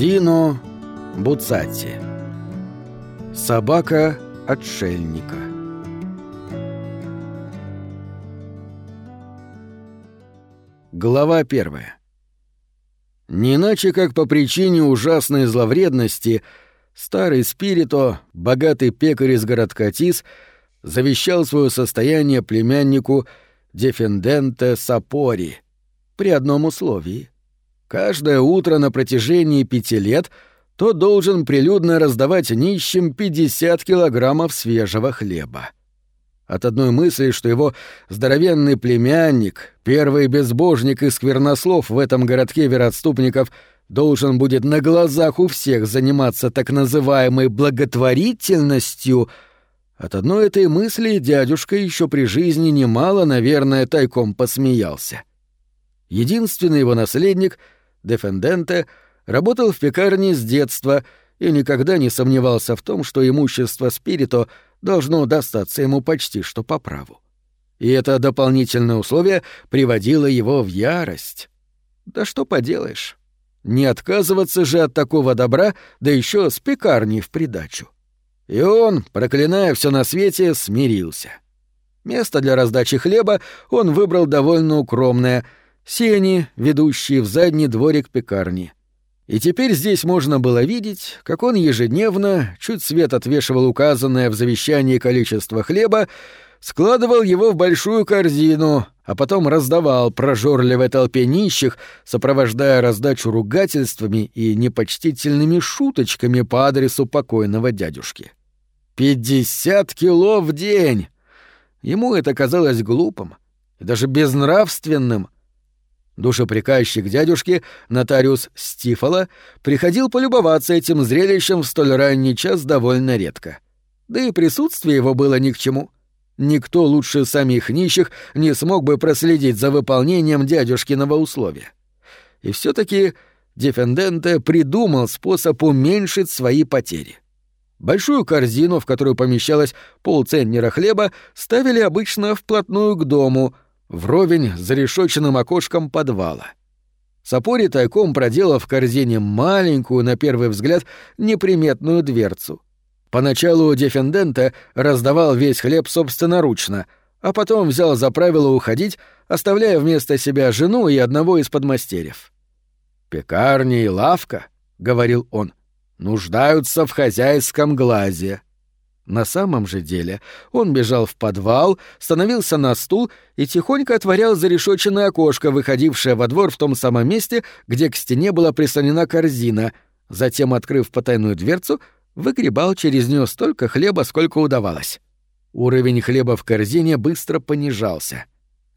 Зино Буцати. Собака отшельника. Глава первая. Не иначе как по причине ужасной зловредности старый Спирито, богатый пекарь из городка Тис, завещал свое состояние племяннику Дефенденте Сапори при одном условии. Каждое утро на протяжении пяти лет тот должен прилюдно раздавать нищим 50 килограммов свежего хлеба. От одной мысли, что его здоровенный племянник, первый безбожник и сквернослов в этом городке вероотступников, должен будет на глазах у всех заниматься так называемой благотворительностью — от одной этой мысли дядюшка еще при жизни немало, наверное, тайком посмеялся. Единственный его наследник, Дефенденте, работал в пекарне с детства и никогда не сомневался в том, что имущество Спирито должно достаться ему почти что по праву. И это дополнительное условие приводило его в ярость. Да что поделаешь. Не отказываться же от такого добра, да еще с пекарней в придачу. И он, проклиная все на свете, смирился. Место для раздачи хлеба он выбрал довольно укромное — сени, ведущие в задний дворик пекарни. И теперь здесь можно было видеть, как он ежедневно, чуть свет отвешивал указанное в завещании количество хлеба, складывал его в большую корзину, а потом раздавал прожорливой толпе нищих, сопровождая раздачу ругательствами и непочтительными шуточками по адресу покойного дядюшки. Пятьдесят кило в день! Ему это казалось глупым и даже безнравственным. Душеприказчик дядюшки, нотариус Стифола, приходил полюбоваться этим зрелищем в столь ранний час довольно редко. Да и присутствие его было ни к чему. Никто лучше самих нищих не смог бы проследить за выполнением дядюшкиного условия. И все таки Дефенденте придумал способ уменьшить свои потери. Большую корзину, в которую помещалось полцентнера хлеба, ставили обычно вплотную к дому, вровень с зарешоченным окошком подвала. Сапори тайком проделал в корзине маленькую, на первый взгляд, неприметную дверцу. Поначалу Дефендента раздавал весь хлеб собственноручно, а потом взял за правило уходить, оставляя вместо себя жену и одного из подмастерьев. «Пекарня и лавка», — говорил он, — нуждаются в хозяйском глазе. На самом же деле он бежал в подвал, становился на стул и тихонько отворял зарешоченное окошко, выходившее во двор в том самом месте, где к стене была прислонена корзина, затем, открыв потайную дверцу, выгребал через нее столько хлеба, сколько удавалось. Уровень хлеба в корзине быстро понижался.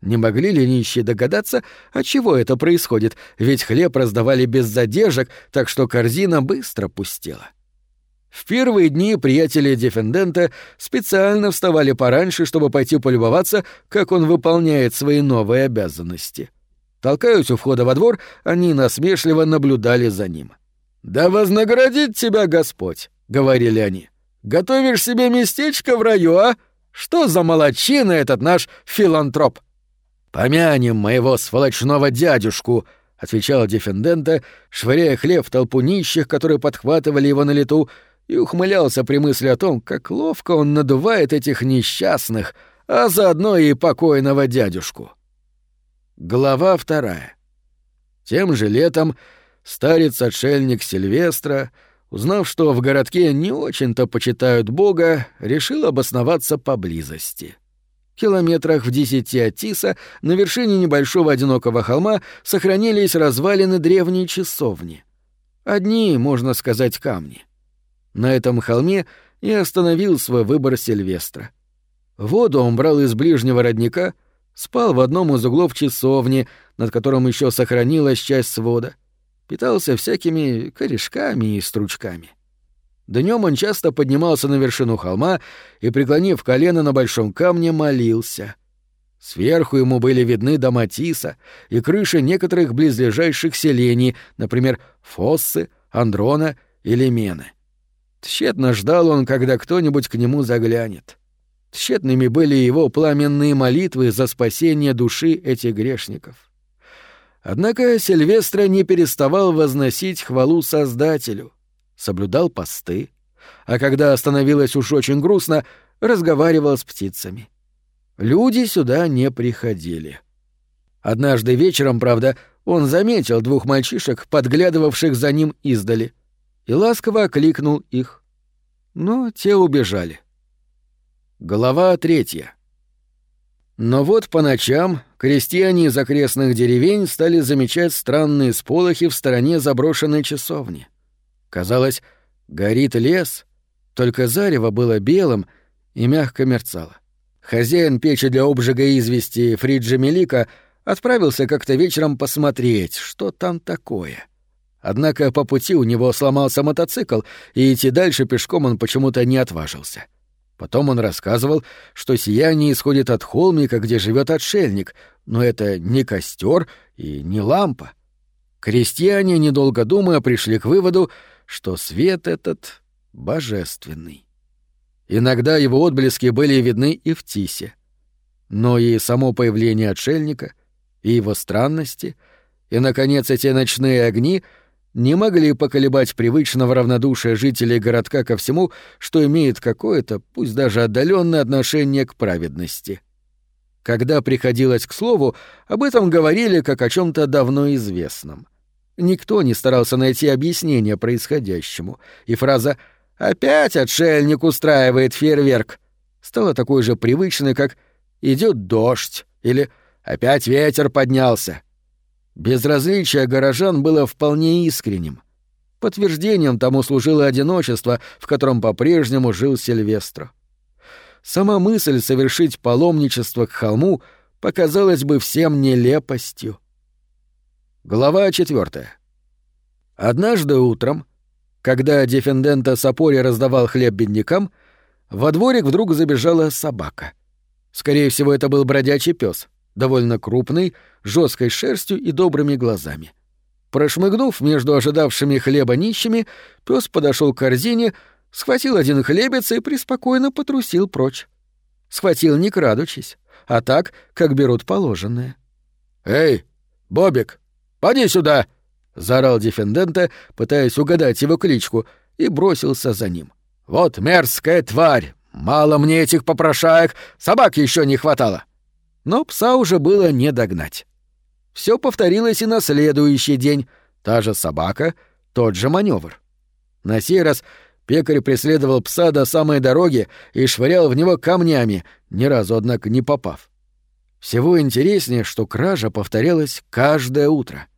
Не могли ли нищие догадаться, от чего это происходит, ведь хлеб раздавали без задержек, так что корзина быстро пустела. В первые дни приятели Дефендента специально вставали пораньше, чтобы пойти полюбоваться, как он выполняет свои новые обязанности. Толкаясь у входа во двор, они насмешливо наблюдали за ним. «Да вознаградит тебя Господь!» — говорили они. «Готовишь себе местечко в раю, а? Что за молочина этот наш филантроп?» «Помянем моего сволочного дядюшку», — отвечал Дефендента, швыряя хлеб в толпу нищих, которые подхватывали его на лету, и ухмылялся при мысли о том, как ловко он надувает этих несчастных, а заодно и покойного дядюшку. Глава вторая. Тем же летом старец-отшельник Сильвестра, узнав, что в городке не очень-то почитают Бога, решил обосноваться поблизости — Километрах в десяти от Тиса на вершине небольшого одинокого холма сохранились развалины древней часовни. Одни, можно сказать, камни. На этом холме и остановил свой выбор Сильвестра. Воду он брал из ближнего родника, спал в одном из углов часовни, над которым еще сохранилась часть свода, питался всякими корешками и стручками. — Днем он часто поднимался на вершину холма и, преклонив колено на большом камне, молился. Сверху ему были видны дома Тиса и крыши некоторых близлежащих селений, например, Фоссы, Андрона или Мены. Тщетно ждал он, когда кто-нибудь к нему заглянет. Тщетными были его пламенные молитвы за спасение души этих грешников. Однако Сильвестра не переставал возносить хвалу Создателю, соблюдал посты, а когда становилось уж очень грустно, разговаривал с птицами. Люди сюда не приходили. Однажды вечером, правда, он заметил двух мальчишек, подглядывавших за ним издали, и ласково окликнул их. Но те убежали. Глава третья. Но вот по ночам крестьяне из окрестных деревень стали замечать странные сполохи в стороне заброшенной часовни. Казалось, горит лес, только зарево было белым и мягко мерцало. Хозяин печи для обжига извести Фриджи Мелика отправился как-то вечером посмотреть, что там такое. Однако по пути у него сломался мотоцикл, и идти дальше пешком он почему-то не отважился. Потом он рассказывал, что сияние исходит от холмика, где живет отшельник, но это не костер и не лампа. Крестьяне, недолго думая, пришли к выводу, что свет этот божественный. Иногда его отблески были видны и в Тисе. Но и само появление отшельника, и его странности, и, наконец, эти ночные огни не могли поколебать привычного равнодушия жителей городка ко всему, что имеет какое-то, пусть даже отдаленное отношение к праведности. Когда приходилось к слову, об этом говорили как о чем то давно известном. Никто не старался найти объяснение происходящему, и фраза «Опять отшельник устраивает фейерверк» стала такой же привычной, как «Идет дождь» или «Опять ветер поднялся». Безразличие горожан было вполне искренним. Подтверждением тому служило одиночество, в котором по-прежнему жил Сильвестро. Сама мысль совершить паломничество к холму показалась бы всем нелепостью. Глава четвертая. Однажды утром, когда дефендента Сапори раздавал хлеб беднякам, во дворик вдруг забежала собака. Скорее всего, это был бродячий пес, довольно крупный, жесткой шерстью и добрыми глазами. Прошмыгнув между ожидавшими хлеба нищими, пес подошел к корзине, схватил один хлебец и преспокойно потрусил прочь. Схватил не крадучись, а так, как берут положенное. «Эй, Бобик, поди сюда!» — заорал дефендента, пытаясь угадать его кличку, и бросился за ним. «Вот мерзкая тварь! Мало мне этих попрошаек, собак еще не хватало!» Но пса уже было не догнать. Все повторилось и на следующий день. Та же собака, тот же маневр. На сей раз пекарь преследовал пса до самой дороги и швырял в него камнями, ни разу, однако, не попав. Всего интереснее, что кража повторялась каждое утро —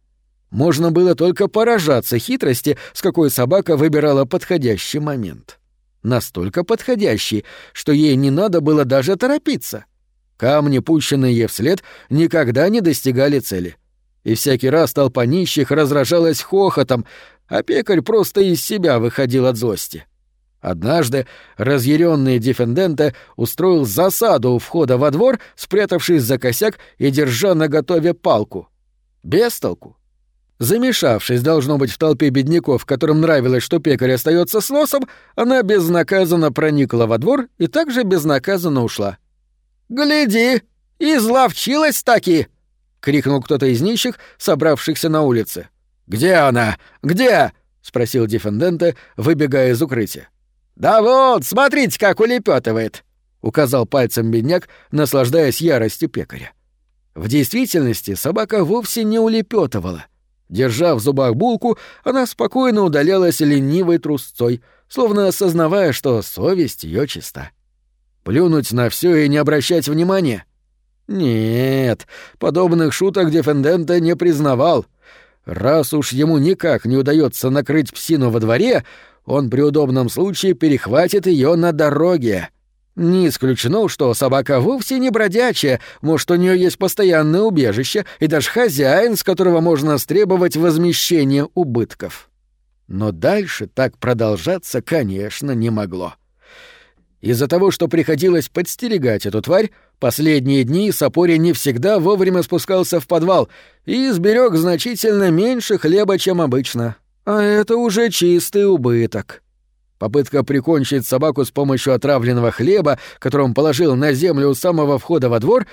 можно было только поражаться хитрости, с какой собака выбирала подходящий момент. Настолько подходящий, что ей не надо было даже торопиться. Камни, пущенные вслед, никогда не достигали цели. И всякий раз толпа нищих разражалась хохотом, а пекарь просто из себя выходил от злости. Однажды разъяренный дефенденте устроил засаду у входа во двор, спрятавшись за косяк и держа наготове палку. Без толку. Замешавшись, должно быть, в толпе бедняков, которым нравилось, что пекарь остается с носом, она безнаказанно проникла во двор и также безнаказанно ушла. «Гляди! Изловчилась таки!» — крикнул кто-то из нищих, собравшихся на улице. «Где она? Где?» — спросил дефендента, выбегая из укрытия. «Да вот, смотрите, как улепетывает!» — указал пальцем бедняк, наслаждаясь яростью пекаря. В действительности собака вовсе не улепетывала — Держа в зубах булку, она спокойно удалялась ленивой трусцой, словно осознавая, что совесть ее чиста. Плюнуть на все и не обращать внимания? Нет, подобных шуток Дефендента не признавал. Раз уж ему никак не удается накрыть псину во дворе, он при удобном случае перехватит ее на дороге. Не исключено, что собака вовсе не бродячая, может, у нее есть постоянное убежище и даже хозяин, с которого можно стребовать возмещение убытков. Но дальше так продолжаться, конечно, не могло. Из-за того, что приходилось подстерегать эту тварь, последние дни Сапори не всегда вовремя спускался в подвал и сберег значительно меньше хлеба, чем обычно. А это уже чистый убыток. Попытка прикончить собаку с помощью отравленного хлеба, который он положил на землю у самого входа во двор,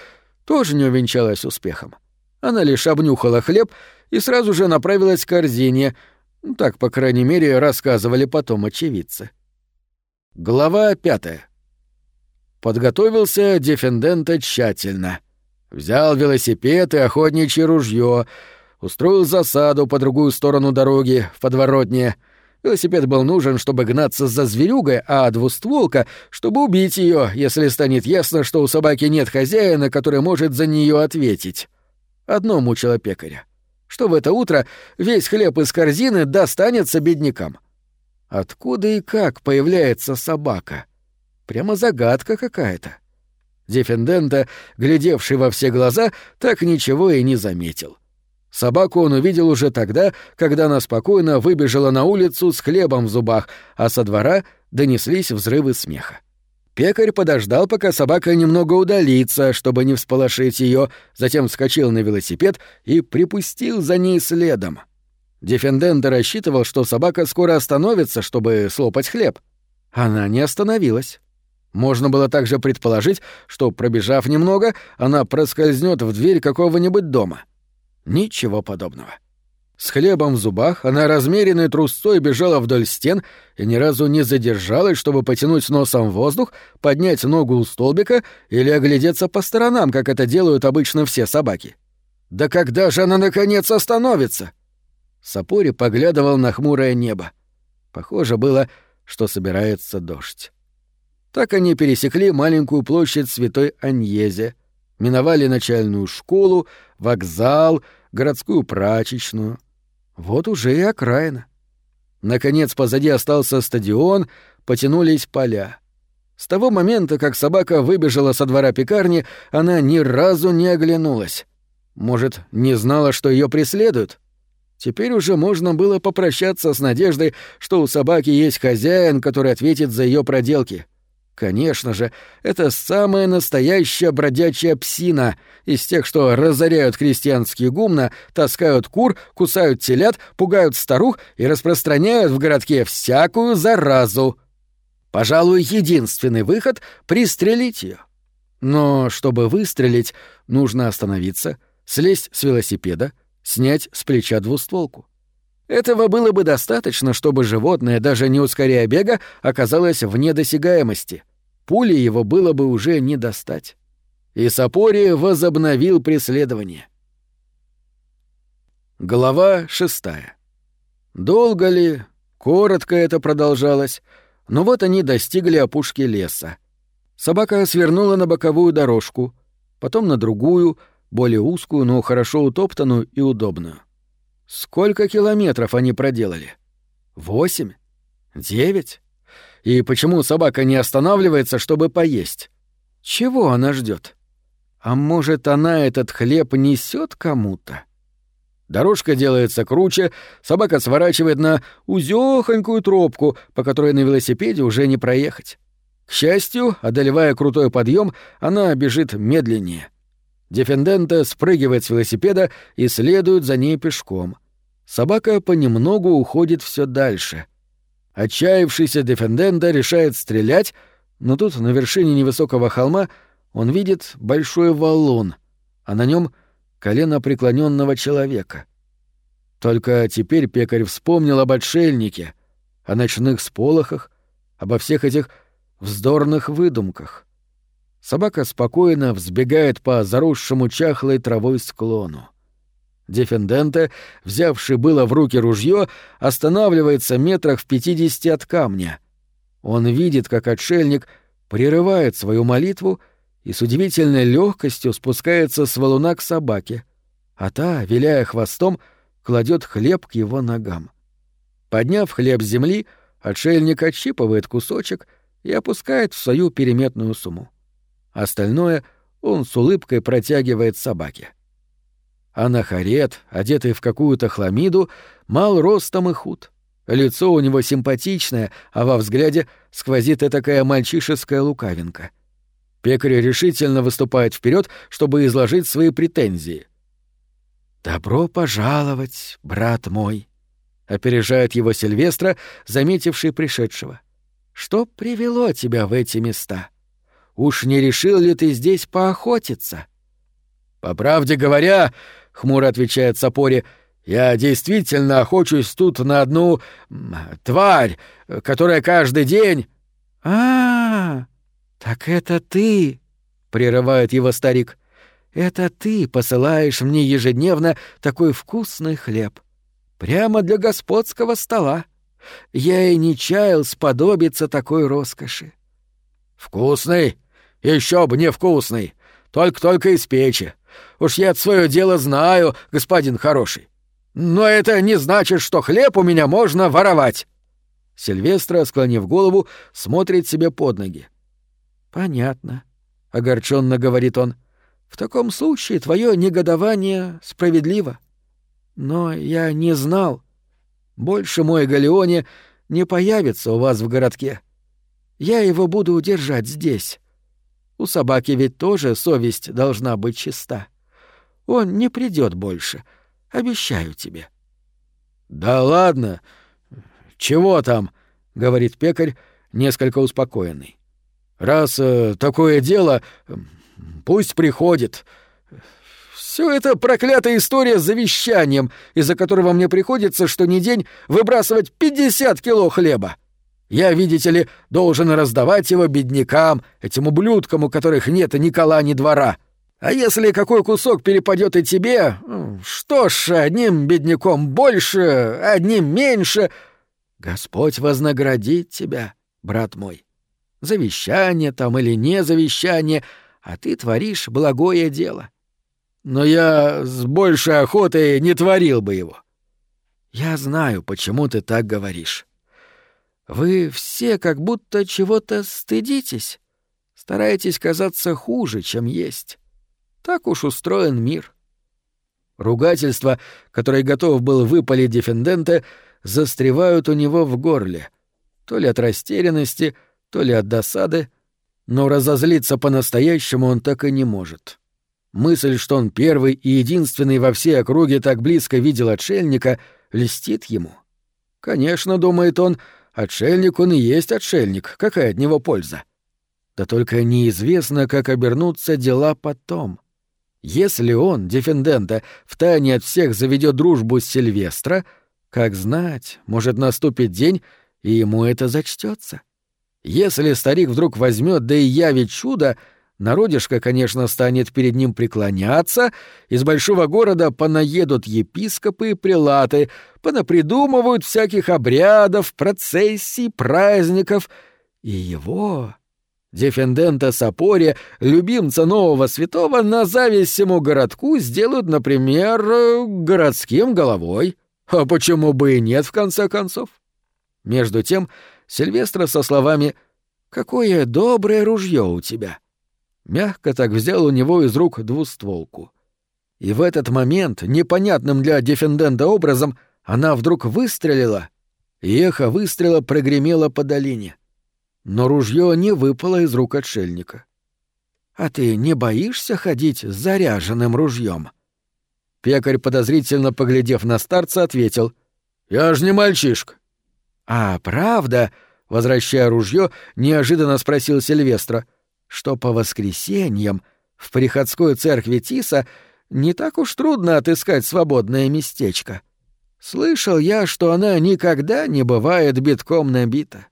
тоже не увенчалась успехом. Она лишь обнюхала хлеб и сразу же направилась к корзине. Так, по крайней мере, рассказывали потом очевидцы. Глава пятая. Подготовился Дефендента тщательно. Взял велосипед и охотничье ружье, устроил засаду по другую сторону дороги, в подворотне. Велосипед был нужен, чтобы гнаться за зверюгой, а двустволка — чтобы убить ее, если станет ясно, что у собаки нет хозяина, который может за нее ответить. Одно мучило пекаря. Что в это утро весь хлеб из корзины достанется беднякам. Откуда и как появляется собака? Прямо загадка какая-то. Дефендента, глядевший во все глаза, так ничего и не заметил. Собаку он увидел уже тогда, когда она спокойно выбежала на улицу с хлебом в зубах, а со двора донеслись взрывы смеха. Пекарь подождал, пока собака немного удалится, чтобы не всполошить ее, затем вскочил на велосипед и припустил за ней следом. Дефенденто рассчитывал, что собака скоро остановится, чтобы слопать хлеб. Она не остановилась. Можно было также предположить, что, пробежав немного, она проскользнет в дверь какого-нибудь дома — Ничего подобного. С хлебом в зубах она размеренной трусцой бежала вдоль стен и ни разу не задержалась, чтобы потянуть носом воздух, поднять ногу у столбика или оглядеться по сторонам, как это делают обычно все собаки. «Да когда же она, наконец, остановится?» Сапори поглядывал на хмурое небо. Похоже было, что собирается дождь. Так они пересекли маленькую площадь Святой Аньезе, миновали начальную школу, вокзал, городскую прачечную. Вот уже и окраина. Наконец позади остался стадион, потянулись поля. С того момента, как собака выбежала со двора пекарни, она ни разу не оглянулась. Может, не знала, что ее преследуют? Теперь уже можно было попрощаться с надеждой, что у собаки есть хозяин, который ответит за ее проделки. Конечно же, это самая настоящая бродячая псина из тех, что разоряют крестьянские гумна, таскают кур, кусают телят, пугают старух и распространяют в городке всякую заразу. Пожалуй, единственный выход — пристрелить ее. Но чтобы выстрелить, нужно остановиться, слезть с велосипеда, снять с плеча двустволку. Этого было бы достаточно, чтобы животное, даже не ускоряя бега, оказалось вне досягаемости. Пули его было бы уже не достать. И Сапори возобновил преследование. Глава шестая. Долго ли, коротко это продолжалось, но вот они достигли опушки леса. Собака свернула на боковую дорожку, потом на другую, более узкую, но хорошо утоптанную и удобную. Сколько километров они проделали? Восемь? Девять? И почему собака не останавливается, чтобы поесть? Чего она ждет? А может, она этот хлеб несет кому-то? Дорожка делается круче, собака сворачивает на узёхонькую тропку, по которой на велосипеде уже не проехать. К счастью, одолевая крутой подъем, она бежит медленнее. Дефендента спрыгивает с велосипеда и следует за ней пешком. Собака понемногу уходит все дальше. Отчаявшийся Дефендента решает стрелять, но тут на вершине невысокого холма он видит большой валун, а на нем колено преклоненного человека. Только теперь пекарь вспомнил об отшельнике, о ночных сполохах, обо всех этих вздорных выдумках. Собака спокойно взбегает по заросшему чахлой травой склону. Дефенденте, взявший было в руки ружье, останавливается метрах в пятидесяти от камня. Он видит, как отшельник прерывает свою молитву и с удивительной легкостью спускается с валуна к собаке, а та, виляя хвостом, кладет хлеб к его ногам. Подняв хлеб с земли, отшельник отщипывает кусочек и опускает в свою переметную сумму. Остальное он с улыбкой протягивает собаке. Анахарет, одетый в какую-то хламиду, мал ростом и худ. Лицо у него симпатичное, а во взгляде сквозит такая мальчишеская лукавинка. Пекарь решительно выступает вперед, чтобы изложить свои претензии. «Добро пожаловать, брат мой», — опережает его Сильвестра, заметивший пришедшего. «Что привело тебя в эти места? Уж не решил ли ты здесь поохотиться?» «По правде говоря, — хмуро отвечает Сапори, — «я действительно охочусь тут на одну... тварь, которая каждый день...» а, -а, -а так это ты!» — прерывает его старик. «Это ты посылаешь мне ежедневно такой вкусный хлеб. Прямо для господского стола. Я и не чаял сподобиться такой роскоши». «Вкусный? Еще бы не вкусный! Только-только из печи. Уж я свое дело знаю, господин хороший. Но это не значит, что хлеб у меня можно воровать». Сильвестра, склонив голову, смотрит себе под ноги. «Понятно», — огорченно говорит он. «В таком случае твое негодование справедливо. Но я не знал. Больше мой Галеоне не появится у вас в городке. Я его буду удержать здесь. У собаки ведь тоже совесть должна быть чиста. Он не придет больше, обещаю тебе». «Да ладно! Чего там?» — говорит пекарь, несколько успокоенный. «Раз э, такое дело, пусть приходит. Все это проклятая история с завещанием, из-за которого мне приходится что ни день выбрасывать 50 кило хлеба. Я, видите ли, должен раздавать его беднякам, этим ублюдкам, у которых нет ни кола, ни двора. А если какой кусок перепадет и тебе, что ж, одним бедняком больше, одним меньше. Господь вознаградит тебя, брат мой. Завещание там или не завещание, а ты творишь благое дело. Но я с большей охотой не творил бы его. Я знаю, почему ты так говоришь. Вы все как будто чего-то стыдитесь, стараетесь казаться хуже, чем есть. Так уж устроен мир. Ругательства, которые готов был выпалить дефендента, застревают у него в горле, то ли от растерянности, то ли от досады, но разозлиться по-настоящему он так и не может. Мысль, что он первый и единственный во всей округе так близко видел отшельника, льстит ему. Конечно, думает он, — Отшельник он и есть отшельник, какая от него польза? Да только неизвестно, как обернутся дела потом. Если он, дефендента, втайне от всех заведет дружбу с Сильвестра, как знать, может наступить день, и ему это зачтется. Если старик вдруг возьмет да и явит чудо, Народишко, конечно, станет перед ним преклоняться, из большого города понаедут епископы и прилаты, понапридумывают всяких обрядов, процессий, праздников. И его, дефендента Сапори, любимца нового святого, на зависть всему городку сделают, например, городским головой. А почему бы и нет, в конце концов? Между тем, Сильвестра со словами «Какое доброе ружье у тебя!» Мягко так взял у него из рук двустволку. И в этот момент, непонятным для дефендента образом, она вдруг выстрелила, и эхо выстрела прогремело по долине. Но ружье не выпало из рук отшельника. «А ты не боишься ходить с заряженным ружьем?» Пекарь, подозрительно поглядев на старца, ответил. «Я ж не мальчишка». «А правда?» — возвращая ружье, неожиданно спросил Сильвестра — что по воскресеньям в приходской церкви Тиса не так уж трудно отыскать свободное местечко. Слышал я, что она никогда не бывает битком набита.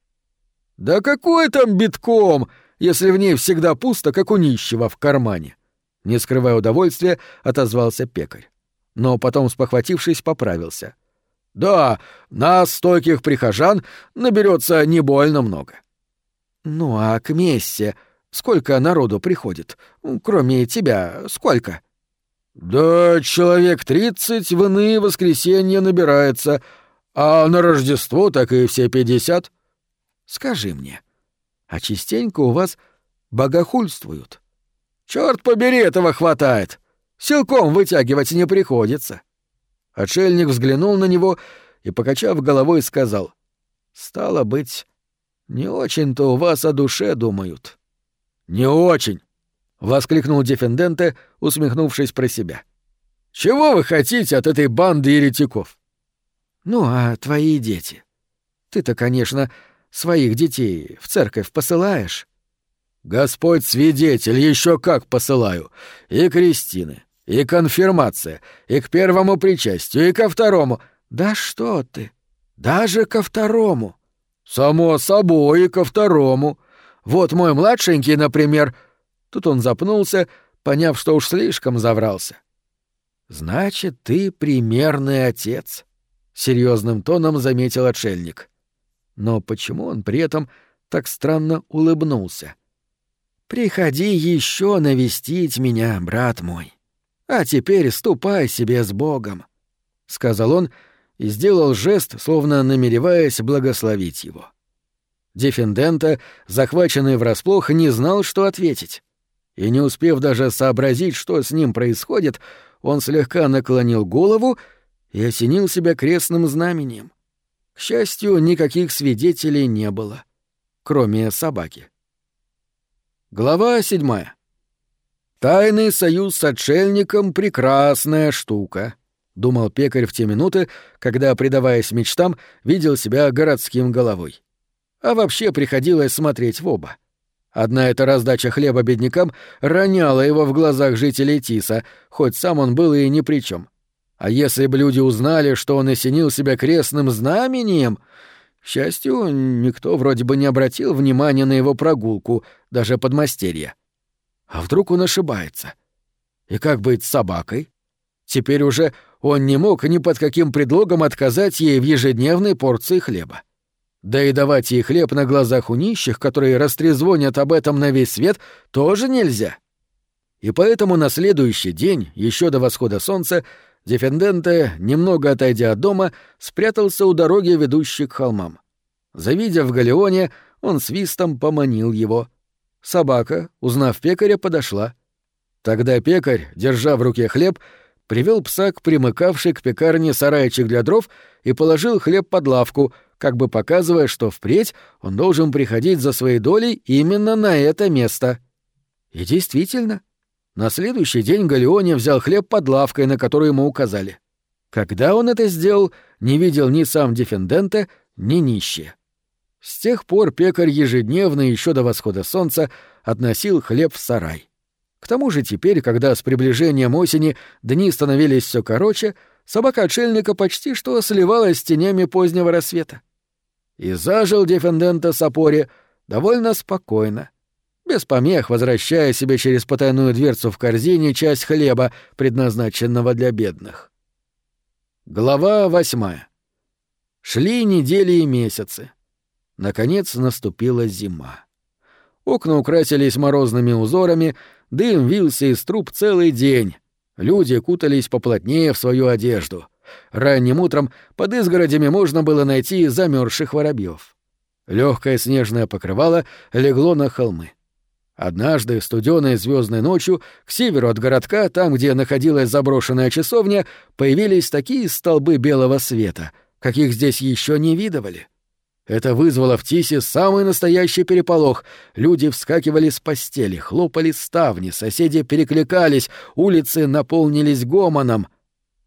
Да какой там битком, если в ней всегда пусто, как у нищего в кармане? Не скрывая удовольствия, отозвался пекарь. Но потом, спохватившись, поправился. Да, нас, стойких прихожан, наберется не больно много. Ну а к мессе Сколько народу приходит? Кроме тебя, сколько?» «Да человек тридцать в иные воскресенья набирается, а на Рождество так и все пятьдесят». «Скажи мне, а частенько у вас богохульствуют?» «Чёрт побери, этого хватает! Силком вытягивать не приходится». Отшельник взглянул на него и, покачав головой, сказал, «Стало быть, не очень-то у вас о душе думают». «Не очень!» — воскликнул Дефенденте, усмехнувшись про себя. «Чего вы хотите от этой банды еретиков?» «Ну, а твои дети? Ты-то, конечно, своих детей в церковь посылаешь?» «Господь свидетель, еще как посылаю. И Кристины, И конфирмация, и к первому причастию, и ко второму. Да что ты? Даже ко второму. Само собой, и ко второму. Вот мой младшенький, например. Тут он запнулся, поняв, что уж слишком заврался. Значит, ты примерный отец, серьезным тоном заметил отшельник. Но почему он при этом так странно улыбнулся? Приходи еще навестить меня, брат мой. А теперь ступай себе с Богом, сказал он и сделал жест, словно намереваясь благословить его. Дефендента, захваченный врасплох, не знал, что ответить. И не успев даже сообразить, что с ним происходит, он слегка наклонил голову и осенил себя крестным знамением. К счастью, никаких свидетелей не было, кроме собаки. Глава седьмая. «Тайный союз с отшельником — прекрасная штука», — думал пекарь в те минуты, когда, предаваясь мечтам, видел себя городским головой. А вообще приходилось смотреть в оба. Одна эта раздача хлеба беднякам роняла его в глазах жителей Тиса, хоть сам он был и ни при чем. А если бы люди узнали, что он осенил себя крестным знамением, к счастью, никто вроде бы не обратил внимания на его прогулку, даже подмастерья. А вдруг он ошибается? И как быть с собакой? Теперь уже он не мог ни под каким предлогом отказать ей в ежедневной порции хлеба. Да и давать ей хлеб на глазах у нищих, которые растрезвонят об этом на весь свет, тоже нельзя. И поэтому на следующий день, еще до восхода солнца, Дефенденте, немного отойдя от дома, спрятался у дороги, ведущей к холмам. Завидя в галеоне, он свистом поманил его. Собака, узнав пекаря, подошла. Тогда пекарь, держа в руке хлеб, привел пса к примыкавшей к пекарне сарайчик для дров и положил хлеб под лавку, как бы показывая, что впредь он должен приходить за своей долей именно на это место. И действительно, на следующий день Галеоне взял хлеб под лавкой, на которую ему указали. Когда он это сделал, не видел ни сам Дефендента, ни нищие. С тех пор пекарь ежедневно еще до восхода солнца относил хлеб в сарай. К тому же теперь, когда с приближением осени дни становились все короче, собака отшельника почти что сливалась с тенями позднего рассвета. И зажил Дефендента Сапоре довольно спокойно — без помех возвращая себе через потайную дверцу в корзине часть хлеба, предназначенного для бедных. Глава восьмая. Шли недели и месяцы. Наконец наступила зима. Окна украсились морозными узорами, дым вился из труб целый день. Люди кутались поплотнее в свою одежду. Ранним утром под изгородями можно было найти замерзших воробьев. Легкое снежное покрывало легло на холмы. Однажды, студеной звездной ночью, к северу от городка, там, где находилась заброшенная часовня, появились такие столбы белого света, каких здесь еще не видывали. Это вызвало в Тисе самый настоящий переполох. Люди вскакивали с постели, хлопали ставни, соседи перекликались, улицы наполнились гомоном.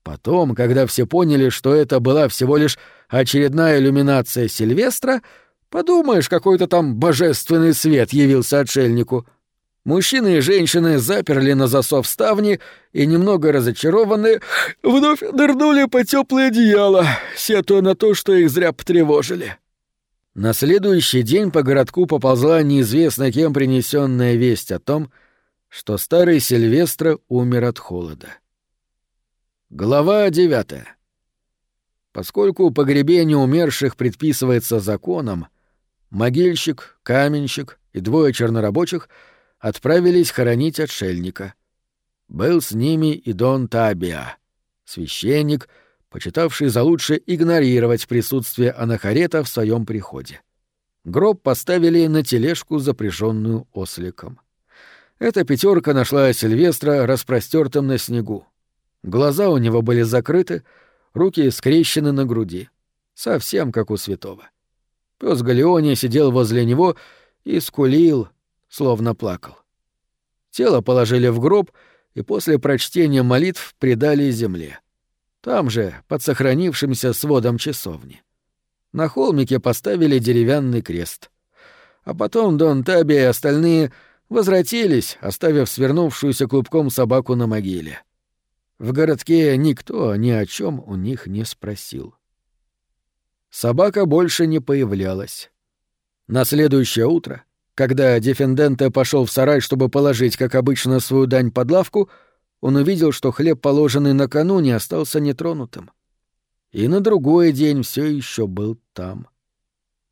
Потом, когда все поняли, что это была всего лишь очередная иллюминация Сильвестра, Подумаешь, какой-то там божественный свет явился отшельнику. Мужчины и женщины заперли на засов ставни и, немного разочарованные, вновь нырнули по теплое одеяло, сетуя на то, что их зря потревожили. На следующий день по городку поползла неизвестно кем принесенная весть о том, что старый Сильвестра умер от холода. Глава девятая. Поскольку погребение умерших предписывается законом, могильщик, каменщик и двое чернорабочих отправились хоронить отшельника. Был с ними и Дон Табиа, священник, почитавший за лучше игнорировать присутствие анахарета в своем приходе. Гроб поставили на тележку, запряженную осликом. Эта пятерка нашла Сильвестра распростертым на снегу. Глаза у него были закрыты, руки скрещены на груди, совсем как у святого. Пёс Галеоне сидел возле него и скулил, словно плакал. Тело положили в гроб и после прочтения молитв предали земле. Там же, под сохранившимся сводом часовни. На холмике поставили деревянный крест. А потом Дон Таби и остальные возвратились, оставив свернувшуюся клубком собаку на могиле. В городке никто ни о чем у них не спросил. Собака больше не появлялась. На следующее утро, когда Дефенденте пошел в сарай, чтобы положить, как обычно, свою дань под лавку, он увидел, что хлеб, положенный накануне, остался нетронутым. И на другой день все еще был там.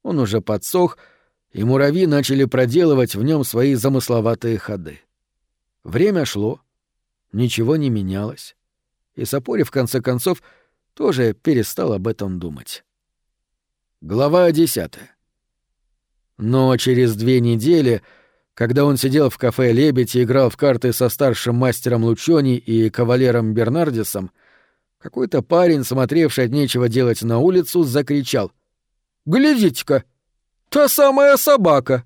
Он уже подсох, и муравьи начали проделывать в нем свои замысловатые ходы. Время шло, ничего не менялось, и Сапори, в конце концов, тоже перестал об этом думать. Глава десятая. Но через две недели, когда он сидел в кафе «Лебедь» и играл в карты со старшим мастером Лучони и кавалером Бернардисом, какой-то парень, смотревший от нечего делать на улицу, закричал. «Глядите-ка! Та самая собака!»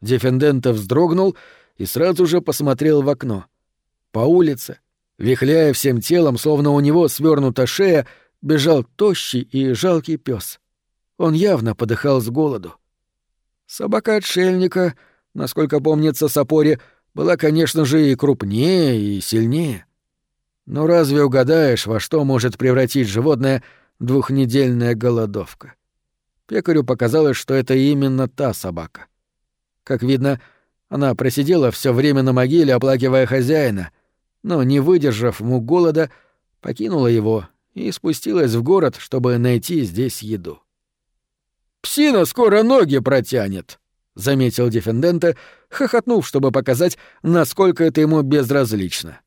Дефендента вздрогнул и сразу же посмотрел в окно. По улице, вихляя всем телом, словно у него свернута шея, бежал тощий и жалкий пес. Он явно подыхал с голоду. Собака отшельника, насколько помнится Сапори, была, конечно же, и крупнее, и сильнее. Но разве угадаешь, во что может превратить животное двухнедельная голодовка? Пекарю показалось, что это именно та собака. Как видно, она просидела все время на могиле, оплакивая хозяина, но, не выдержав му голода, покинула его и спустилась в город, чтобы найти здесь еду. «Псина скоро ноги протянет», — заметил Дефенденте, хохотнув, чтобы показать, насколько это ему безразлично.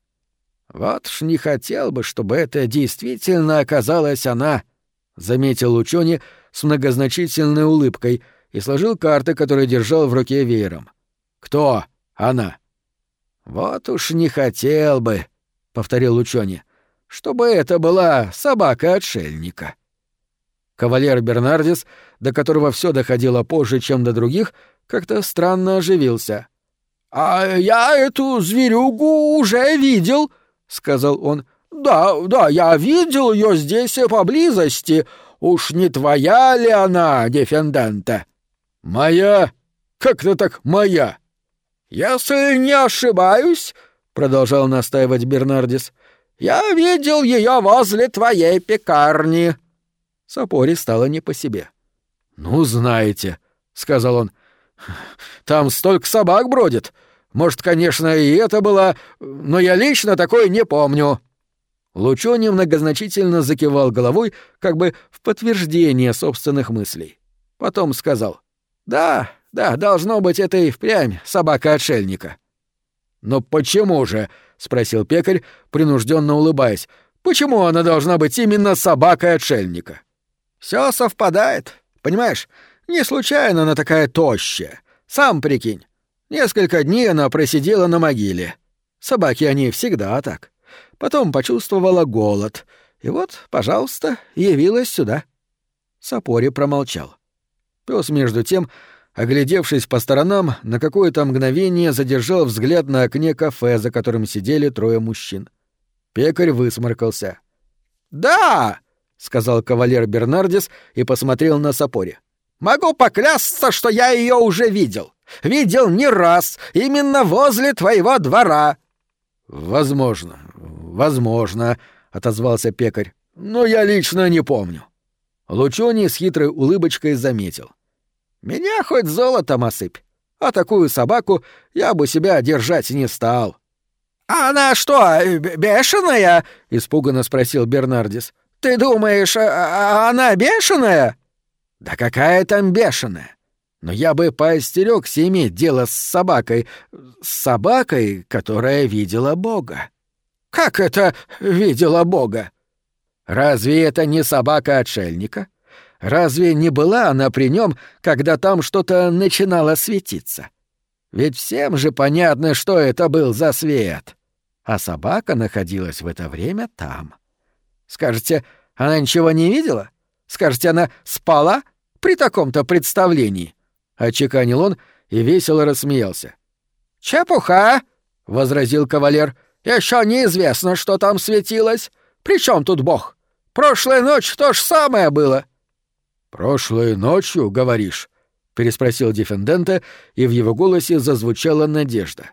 «Вот ж не хотел бы, чтобы это действительно оказалась она», — заметил учёный с многозначительной улыбкой и сложил карты, которые держал в руке веером. «Кто она?» «Вот уж не хотел бы», — повторил учёный, — «чтобы это была собака отшельника». Кавалер Бернардис, до которого все доходило позже, чем до других, как-то странно оживился. «А я эту зверюгу уже видел», — сказал он. «Да, да, я видел ее здесь поблизости. Уж не твоя ли она, дефенданта?» «Моя? Как-то так моя?» «Если не ошибаюсь», — продолжал настаивать Бернардис, — «я видел ее возле твоей пекарни». Сапори стало не по себе. «Ну, знаете», — сказал он, — «там столько собак бродит. Может, конечно, и это было, но я лично такое не помню». Лучони многозначительно закивал головой, как бы в подтверждение собственных мыслей. Потом сказал, «Да, да, должно быть, это и впрямь собака-отшельника». «Но почему же?» — спросил пекарь, принужденно улыбаясь. «Почему она должна быть именно собакой-отшельника?» Все совпадает. Понимаешь, не случайно она такая тощая. Сам прикинь. Несколько дней она просидела на могиле. Собаки они всегда так. Потом почувствовала голод. И вот, пожалуйста, явилась сюда. Сапори промолчал. Пёс, между тем, оглядевшись по сторонам, на какое-то мгновение задержал взгляд на окне кафе, за которым сидели трое мужчин. Пекарь высморкался. «Да!» — сказал кавалер Бернардис и посмотрел на Сапори. «Могу поклясться, что я ее уже видел. Видел не раз, именно возле твоего двора». «Возможно, возможно», — отозвался пекарь. «Но я лично не помню». Лучони с хитрой улыбочкой заметил. «Меня хоть золотом осыпь, а такую собаку я бы себя держать не стал». «А она что, бешеная?» — испуганно спросил Бернардис. Ты думаешь, а, а она бешеная? Да какая там бешеная? Но я бы поостерёгся иметь дело с собакой, с собакой, которая видела Бога. Как это видела Бога? Разве это не собака отшельника? Разве не была она при нем, когда там что-то начинало светиться? Ведь всем же понятно, что это был за свет. А собака находилась в это время там. Скажете, она ничего не видела? Скажете, она спала при таком-то представлении? Очеканил он и весело рассмеялся. «Чепуха!» — возразил кавалер. «Еще неизвестно, что там светилось. При чем тут Бог? Прошлой ночь то же самое было». «Прошлой ночью, говоришь?» — переспросил Дефендента, и в его голосе зазвучала надежда.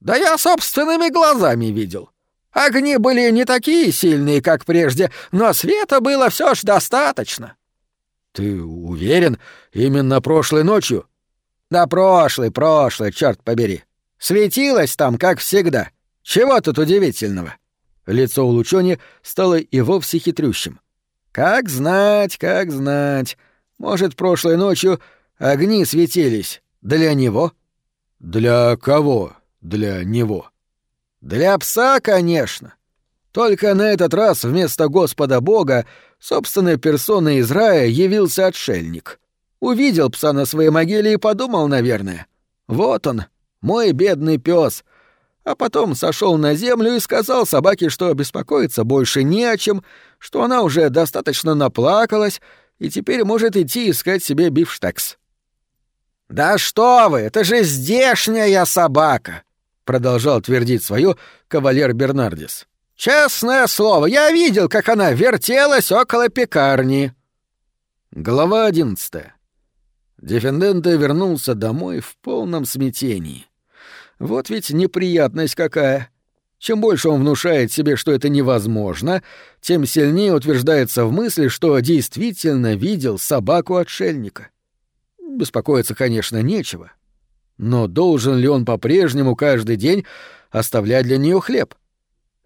«Да я собственными глазами видел. Огни были не такие сильные, как прежде, но света было все ж достаточно. Ты уверен? Именно прошлой ночью? Да прошлой, прошлой, черт побери. Светилось там, как всегда. Чего тут удивительного? Лицо у Лучони стало и вовсе хитрющим. Как знать, как знать. Может, прошлой ночью огни светились для него? Для кого? Для него? Для пса, конечно. Только на этот раз вместо Господа Бога собственной персоной из рая явился отшельник. Увидел пса на своей могиле и подумал, наверное. Вот он, мой бедный пес. А потом сошел на землю и сказал собаке, что беспокоиться больше не о чем, что она уже достаточно наплакалась и теперь может идти искать себе бифштекс. «Да что вы, это же здешняя собака!» — продолжал твердить свое кавалер Бернардис. «Честное слово, я видел, как она вертелась около пекарни». Глава одиннадцатая. Дефенденте вернулся домой в полном смятении. Вот ведь неприятность какая. Чем больше он внушает себе, что это невозможно, тем сильнее утверждается в мысли, что действительно видел собаку-отшельника. Беспокоиться, конечно, нечего. Но должен ли он по-прежнему каждый день оставлять для нее хлеб?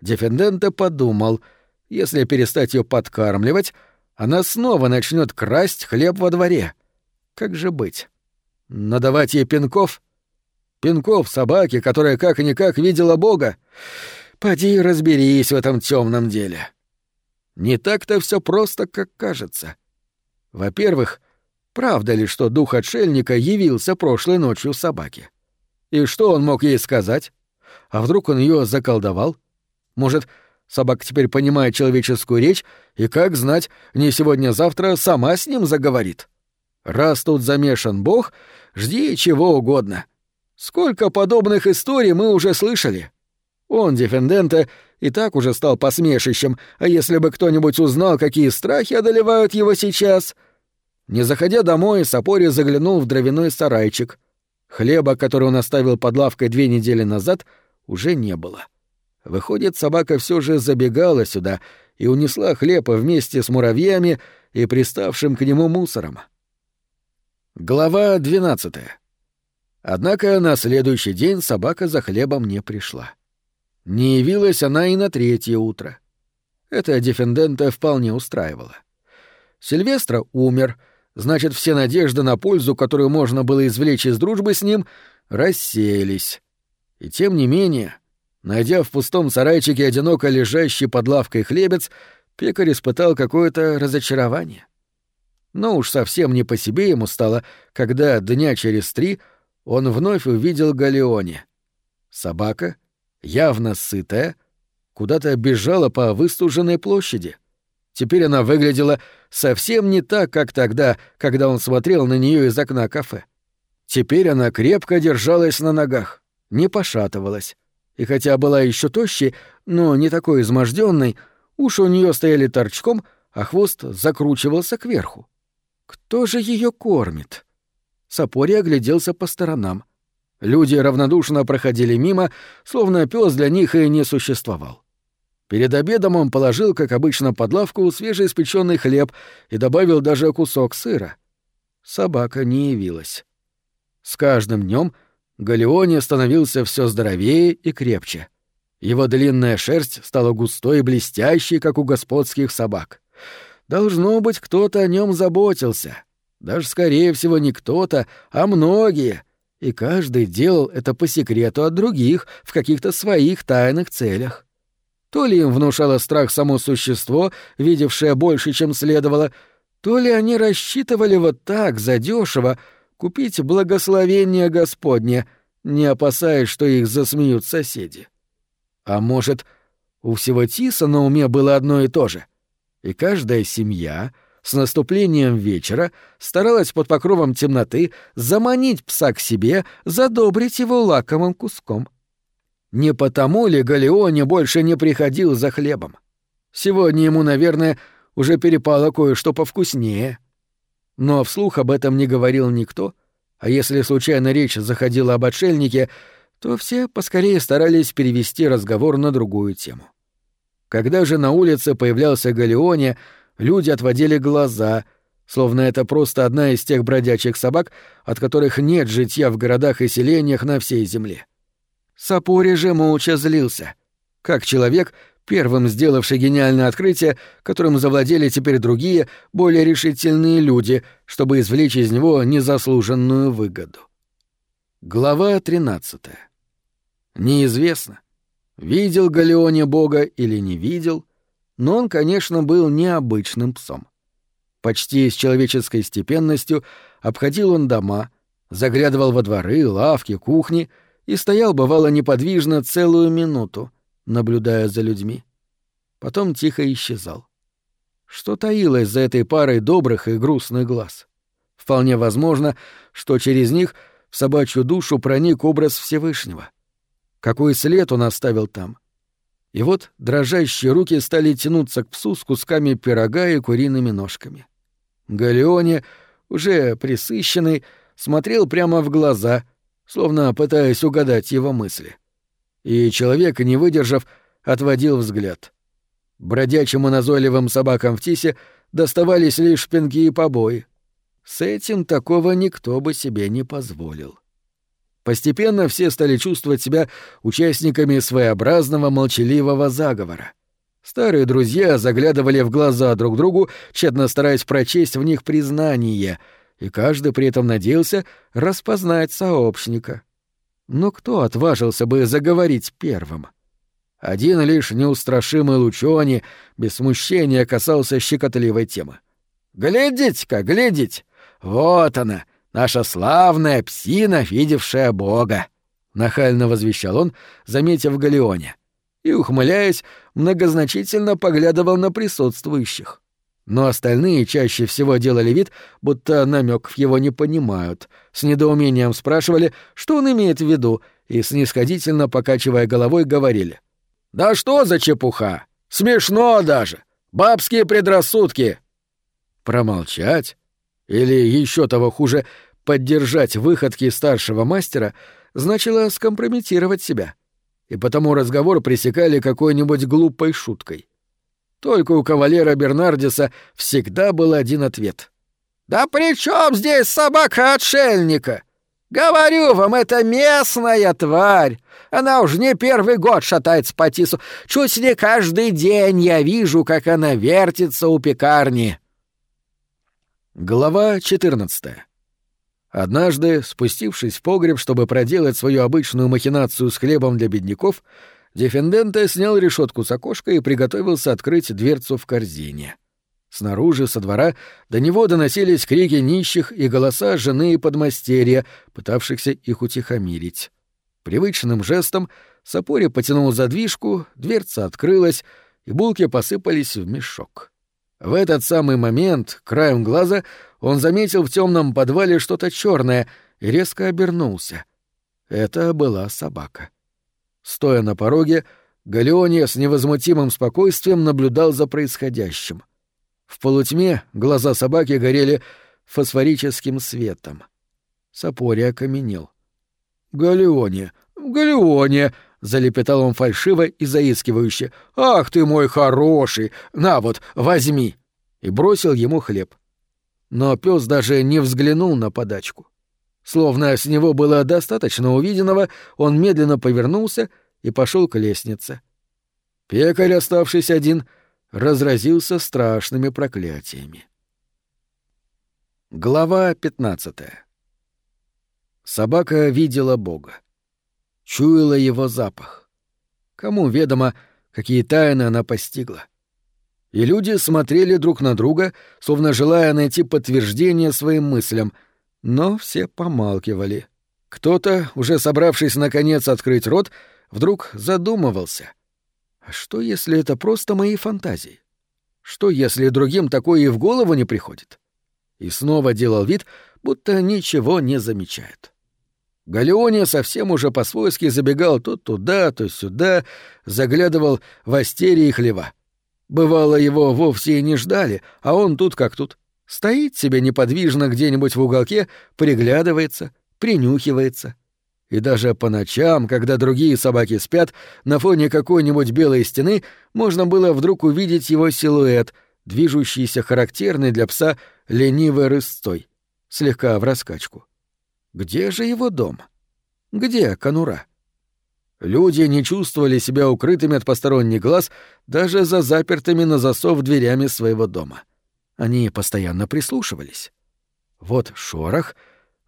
Дефенденте подумал, если перестать ее подкармливать, она снова начнет красть хлеб во дворе — как же быть? Надавать ей пинков? Пинков собаке, которая как-никак видела Бога? Поди разберись в этом темном деле. Не так-то все просто, как кажется. Во-первых, правда ли, что дух отшельника явился прошлой ночью собаке? И что он мог ей сказать? А вдруг он ее заколдовал? Может, собака теперь понимает человеческую речь, и, как знать, не сегодня-завтра сама с ним заговорит? — Раз тут замешан Бог, жди чего угодно. Сколько подобных историй мы уже слышали. Он, Дефендента, и так уже стал посмешищем, а если бы кто-нибудь узнал, какие страхи одолевают его сейчас... Не заходя домой, Сапори заглянул в дровяной сарайчик. Хлеба, который он оставил под лавкой две недели назад, уже не было. Выходит, собака все же забегала сюда и унесла хлеб вместе с муравьями и приставшим к нему мусором. Глава 12. Однако на следующий день собака за хлебом не пришла. Не явилась она и на третье утро. Это дефендента вполне устраивало. Сильвестра умер, значит, все надежды на пользу, которую можно было извлечь из дружбы с ним, рассеялись. И тем не менее, найдя в пустом сарайчике одиноко лежащий под лавкой хлебец, пекарь испытал какое-то разочарование — но уж совсем не по себе ему стало, когда дня через три он вновь увидел Галеоне. Собака, явно сытая, куда-то бежала по выстуженной площади. Теперь она выглядела совсем не так, как тогда, когда он смотрел на нее из окна кафе. Теперь она крепко держалась на ногах, не пошатывалась. И хотя была еще тощей, но не такой изможденной, уши у нее стояли торчком, а хвост закручивался кверху. Кто же ее кормит? Сапори огляделся по сторонам. Люди равнодушно проходили мимо, словно пес для них и не существовал. Перед обедом он положил, как обычно, под лавку свежеиспеченный хлеб и добавил даже кусок сыра. Собака не явилась. С каждым днем Галеоне становился все здоровее и крепче. Его длинная шерсть стала густой и блестящей, как у господских собак. Должно быть, кто-то о нем заботился. Даже, скорее всего, не кто-то, а многие. И каждый делал это по секрету от других, в каких-то своих тайных целях. То ли им внушало страх само существо, видевшее больше, чем следовало, то ли они рассчитывали вот так, задешево, купить благословение Господне, не опасаясь, что их засмеют соседи. А может, у всего Тиса на уме было одно и то же — и каждая семья с наступлением вечера старалась под покровом темноты заманить пса к себе, задобрить его лакомым куском. Не потому ли Галеоне больше не приходил за хлебом? Сегодня ему, наверное, уже перепало кое-что повкуснее. Но вслух об этом не говорил никто, а если случайно речь заходила об отшельнике, то все поскорее старались перевести разговор на другую тему. Когда же на улице появлялся Галеоне, люди отводили глаза, словно это просто одна из тех бродячих собак, от которых нет житья в городах и селениях на всей земле. Сапори же молча злился. Как человек, первым сделавший гениальное открытие, которым завладели теперь другие, более решительные люди, чтобы извлечь из него незаслуженную выгоду. Глава 13. Неизвестно, видел Галеоне Бога или не видел, но он, конечно, был необычным псом. Почти с человеческой степенностью обходил он дома, заглядывал во дворы, лавки, кухни и стоял, бывало, неподвижно целую минуту, наблюдая за людьми. Потом тихо исчезал. Что таилось за этой парой добрых и грустных глаз? Вполне возможно, что через них в собачью душу проник образ Всевышнего. Какой след он оставил там? И вот дрожащие руки стали тянуться к псу с кусками пирога и куриными ножками. Галеоне, уже присыщенный, смотрел прямо в глаза, словно пытаясь угадать его мысли. И человек, не выдержав, отводил взгляд. Бродячим и назойливым собакам в Тисе доставались лишь пинки и побои. С этим такого никто бы себе не позволил. Постепенно все стали чувствовать себя участниками своеобразного молчаливого заговора. Старые друзья заглядывали в глаза друг другу, тщетно стараясь прочесть в них признание, и каждый при этом надеялся распознать сообщника. Но кто отважился бы заговорить первым? Один лишь неустрашимый Лучони без смущения касался щекотливой темы. «Глядите-ка, глядите! Вот она, наша славная псина, видевшая Бога!» — нахально возвещал он, заметив Галеоне. И, ухмыляясь, многозначительно поглядывал на присутствующих. Но остальные чаще всего делали вид, будто намеков его не понимают, с недоумением спрашивали, что он имеет в виду, и, снисходительно покачивая головой, говорили. Да что за чепуха? Смешно даже. Бабские предрассудки. Промолчать или еще того хуже поддержать выходки старшего мастера значило скомпрометировать себя. И потому разговор пресекали какой-нибудь глупой шуткой. Только у кавалера Бернардиса всегда был один ответ. «Да при чем здесь собака-отшельника? Говорю вам, это местная тварь. Она уж не первый год шатается по тису. Чуть не каждый день я вижу, как она вертится у пекарни. Глава 14 Однажды, спустившись в погреб, чтобы проделать свою обычную махинацию с хлебом для бедняков, Дефенденте снял решетку с окошка и приготовился открыть дверцу в корзине. Снаружи, со двора, до него доносились крики нищих и голоса жены и подмастерья, пытавшихся их утихомирить. Привычным жестом Сапори потянул задвижку, дверца открылась, и булки посыпались в мешок. В этот самый момент, краем глаза, он заметил в темном подвале что-то черное и резко обернулся. Это была собака. Стоя на пороге, Галеония с невозмутимым спокойствием наблюдал за происходящим. В полутьме глаза собаки горели фосфорическим светом. Сапори окаменел. «Галеоне! Галеоне!» — залепетал он фальшиво и заискивающе. «Ах ты мой хороший! На вот, возьми!» И бросил ему хлеб. Но пес даже не взглянул на подачку. Словно с него было достаточно увиденного, он медленно повернулся и пошел к лестнице. Пекарь, оставшись один, разразился страшными проклятиями. Глава пятнадцатая Собака видела Бога. Чуяла его запах. Кому ведомо, какие тайны она постигла. И люди смотрели друг на друга, словно желая найти подтверждение своим мыслям, но все помалкивали. Кто-то, уже собравшись наконец открыть рот, вдруг задумывался. А что, если это просто мои фантазии? Что, если другим такое и в голову не приходит? И снова делал вид, будто ничего не замечает. Галеония совсем уже по-свойски забегал то туда, то сюда, заглядывал в астерии хлева. Бывало, его вовсе и не ждали, а он тут как тут. Стоит себе неподвижно где-нибудь в уголке, приглядывается, принюхивается. и даже по ночам, когда другие собаки спят, на фоне какой-нибудь белой стены можно было вдруг увидеть его силуэт, движущийся характерный для пса ленивой рысцой, слегка в раскачку. Где же его дом? Где конура? Люди не чувствовали себя укрытыми от посторонних глаз даже за запертыми на засов дверями своего дома. Они постоянно прислушивались. Вот шорох,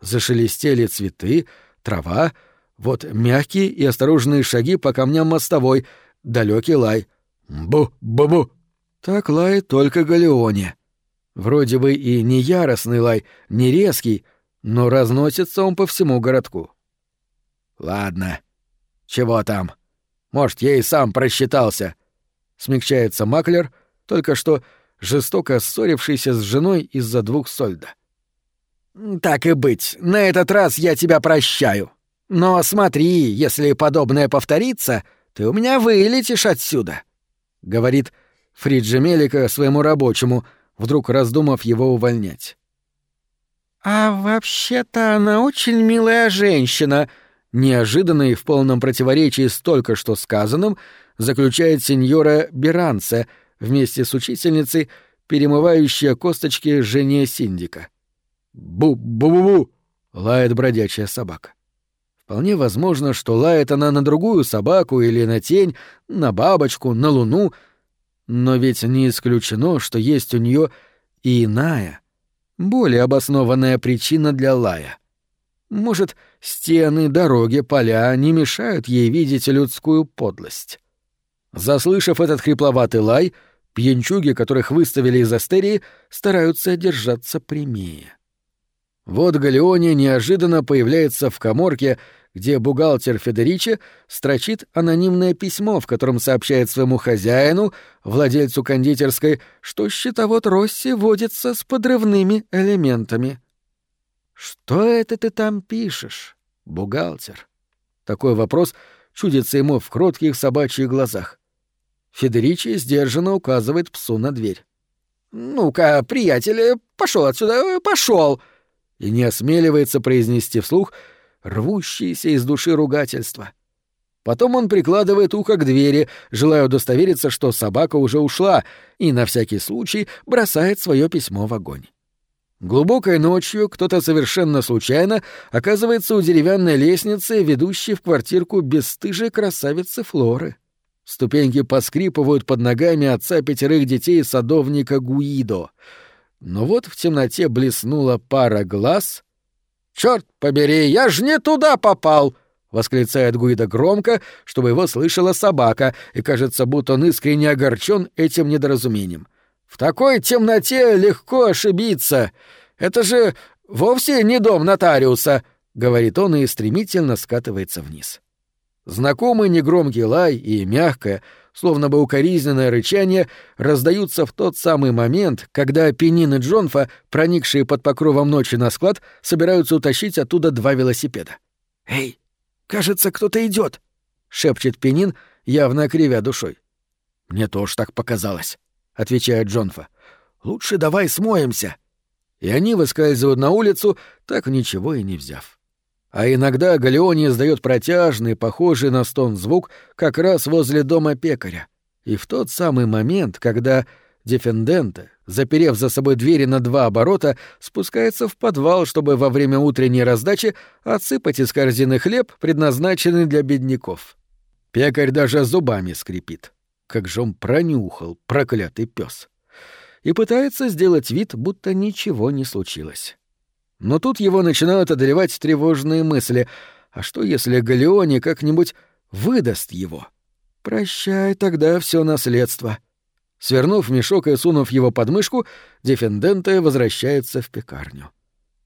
зашелестели цветы, трава, вот мягкие и осторожные шаги по камням мостовой, далекий лай. Бу-бу-бу. Так лает только Галеоне. Вроде бы и не яростный лай, не резкий, но разносится он по всему городку. Ладно. Чего там? Может, я и сам просчитался. Смягчается Маклер, только что жестоко ссорившийся с женой из-за двух сольда. «Так и быть, на этот раз я тебя прощаю. Но смотри, если подобное повторится, ты у меня вылетишь отсюда», — говорит Фриджи Мелика своему рабочему, вдруг раздумав его увольнять. «А вообще-то она очень милая женщина», — неожиданно и в полном противоречии с только что сказанным заключает сеньора Беранце вместе с учительницей, перемывающая косточки жене Синдика. «Бу-бу-бу-бу!» — лает бродячая собака. Вполне возможно, что лает она на другую собаку или на тень, на бабочку, на луну, но ведь не исключено, что есть у нее и иная, более обоснованная причина для лая. Может, стены, дороги, поля не мешают ей видеть людскую подлость. Заслышав этот хрипловатый лай, пьянчуги, которых выставили из астерии, стараются держаться прямее. Вот Галеоне неожиданно появляется в коморке, где бухгалтер Федеричи строчит анонимное письмо, в котором сообщает своему хозяину, владельцу кондитерской, что счетовод Росси водится с подрывными элементами. «Что это ты там пишешь, бухгалтер?» Такой вопрос чудится ему в кротких собачьих глазах. Федеричи сдержанно указывает псу на дверь. «Ну-ка, приятель, пошел отсюда, пошел!» и не осмеливается произнести вслух рвущиеся из души ругательства. Потом он прикладывает ухо к двери, желая удостовериться, что собака уже ушла, и на всякий случай бросает свое письмо в огонь. Глубокой ночью кто-то совершенно случайно оказывается у деревянной лестницы, ведущей в квартирку бесстыжей красавицы Флоры. Ступеньки поскрипывают под ногами отца пятерых детей садовника Гуидо — но вот в темноте блеснула пара глаз. «Черт побери, я ж не туда попал!» — восклицает Гуида громко, чтобы его слышала собака, и кажется, будто он искренне огорчен этим недоразумением. «В такой темноте легко ошибиться. Это же вовсе не дом нотариуса!» — говорит он и стремительно скатывается вниз. Знакомый негромкий лай и мягкое, словно бы укоризненное рычание, раздаются в тот самый момент, когда Пенин и Джонфа, проникшие под покровом ночи на склад, собираются утащить оттуда два велосипеда. «Эй, кажется, кто-то идет, шепчет Пенин, явно кривя душой. «Мне тоже так показалось», — отвечает Джонфа. «Лучше давай смоемся». И они выскальзывают на улицу, так ничего и не взяв. А иногда Галеони издает протяжный, похожий на стон звук как раз возле дома пекаря. И в тот самый момент, когда Дефенденте, заперев за собой двери на два оборота, спускается в подвал, чтобы во время утренней раздачи отсыпать из корзины хлеб, предназначенный для бедняков. Пекарь даже зубами скрипит. Как же он пронюхал, проклятый пес. И пытается сделать вид, будто ничего не случилось. Но тут его начинают одолевать тревожные мысли. А что, если Галеоне как-нибудь выдаст его? Прощай тогда все наследство. Свернув мешок и сунув его под мышку, Дефенденте возвращается в пекарню.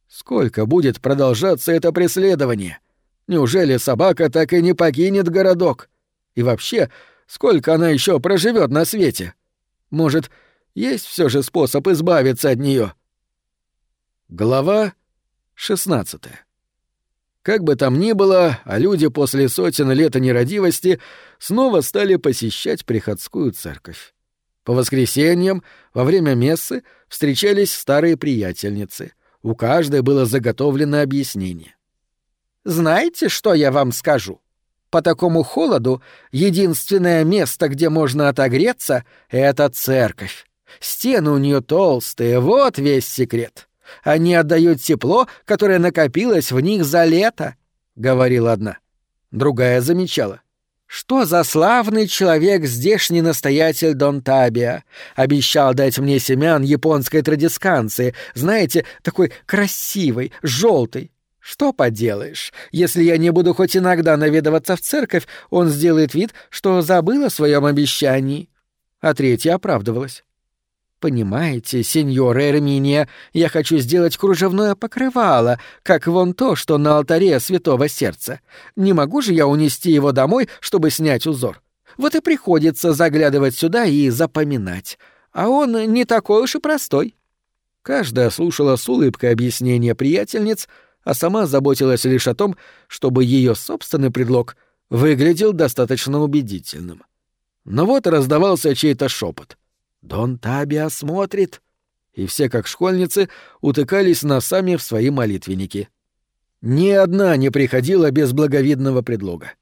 Сколько будет продолжаться это преследование? Неужели собака так и не покинет городок? И вообще, сколько она еще проживет на свете? Может, есть все же способ избавиться от нее? Глава 16. Как бы там ни было, а люди после сотен лет нерадивости снова стали посещать приходскую церковь. По воскресеньям, во время мессы, встречались старые приятельницы. У каждой было заготовлено объяснение. Знаете, что я вам скажу? По такому холоду единственное место, где можно отогреться, — это церковь. Стены у нее толстые, вот весь секрет. Они отдают тепло, которое накопилось в них за лето, — говорила одна. Другая замечала. Что за славный человек здешний настоятель Дон Табия. Обещал дать мне семян японской традисканции, знаете, такой красивый, желтый. Что поделаешь, если я не буду хоть иногда наведываться в церковь, он сделает вид, что забыл о своем обещании. А третья оправдывалась. «Понимаете, сеньора Эрминия, я хочу сделать кружевное покрывало, как вон то, что на алтаре Святого Сердца. Не могу же я унести его домой, чтобы снять узор. Вот и приходится заглядывать сюда и запоминать. А он не такой уж и простой». Каждая слушала с улыбкой объяснения приятельниц, а сама заботилась лишь о том, чтобы ее собственный предлог выглядел достаточно убедительным. Но вот раздавался чей-то шепот. «Дон Таби смотрит!» И все, как школьницы, утыкались носами в свои молитвенники. Ни одна не приходила без благовидного предлога.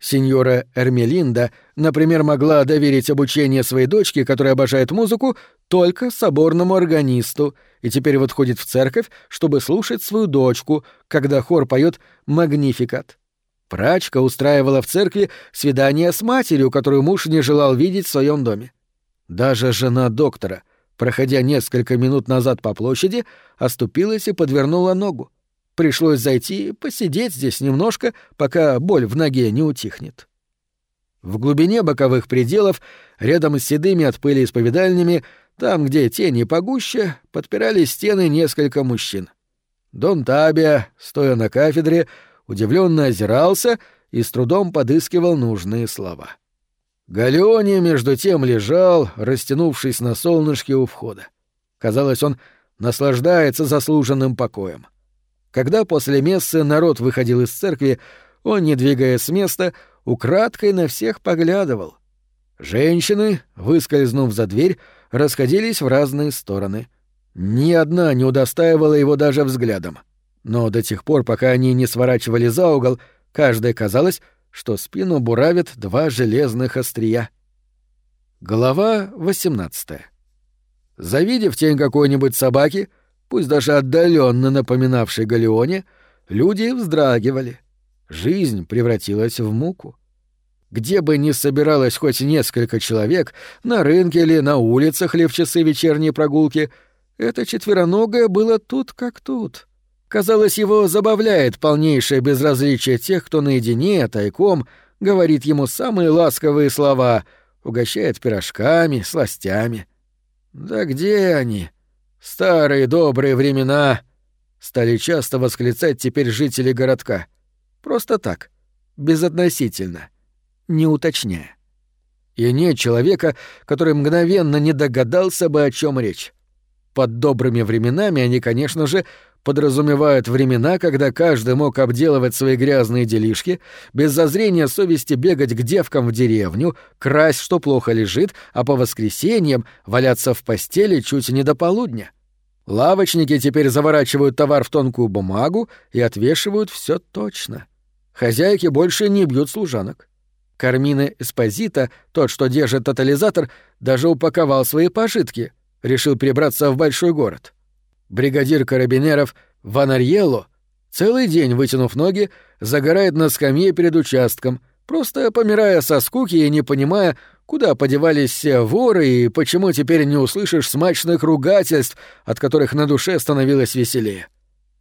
Сеньора Эрмелинда, например, могла доверить обучение своей дочке, которая обожает музыку, только соборному органисту, и теперь вот ходит в церковь, чтобы слушать свою дочку, когда хор поет «Магнификат». Прачка устраивала в церкви свидание с матерью, которую муж не желал видеть в своем доме. Даже жена доктора, проходя несколько минут назад по площади, оступилась и подвернула ногу. Пришлось зайти и посидеть здесь немножко, пока боль в ноге не утихнет. В глубине боковых пределов, рядом с седыми от пыли исповедальнями, там, где тени погуще, подпирали стены несколько мужчин. Дон Табия, стоя на кафедре, удивленно озирался и с трудом подыскивал нужные слова. Галеони, между тем, лежал, растянувшись на солнышке у входа. Казалось, он наслаждается заслуженным покоем. Когда после мессы народ выходил из церкви, он, не двигаясь с места, украдкой на всех поглядывал. Женщины, выскользнув за дверь, расходились в разные стороны. Ни одна не удостаивала его даже взглядом. Но до тех пор, пока они не сворачивали за угол, каждой казалось, что спину буравят два железных острия. Глава 18. Завидев тень какой-нибудь собаки, пусть даже отдаленно напоминавшей Галеоне, люди вздрагивали. Жизнь превратилась в муку. Где бы ни собиралось хоть несколько человек, на рынке или на улицах ли в часы вечерней прогулки, это четвероногое было тут как тут — Казалось, его забавляет полнейшее безразличие тех, кто наедине, тайком, говорит ему самые ласковые слова, угощает пирожками, сластями. «Да где они? Старые добрые времена!» Стали часто восклицать теперь жители городка. Просто так, безотносительно, не уточняя. И нет человека, который мгновенно не догадался бы, о чем речь. Под добрыми временами они, конечно же, подразумевают времена, когда каждый мог обделывать свои грязные делишки, без зазрения совести бегать к девкам в деревню, красть, что плохо лежит, а по воскресеньям валяться в постели чуть не до полудня. Лавочники теперь заворачивают товар в тонкую бумагу и отвешивают все точно. Хозяйки больше не бьют служанок. Кармина Эспозита, тот, что держит тотализатор, даже упаковал свои пожитки, решил перебраться в большой город. — Бригадир карабинеров Ванарьелло, целый день вытянув ноги, загорает на скамье перед участком, просто помирая со скуки и не понимая, куда подевались все воры и почему теперь не услышишь смачных ругательств, от которых на душе становилось веселее.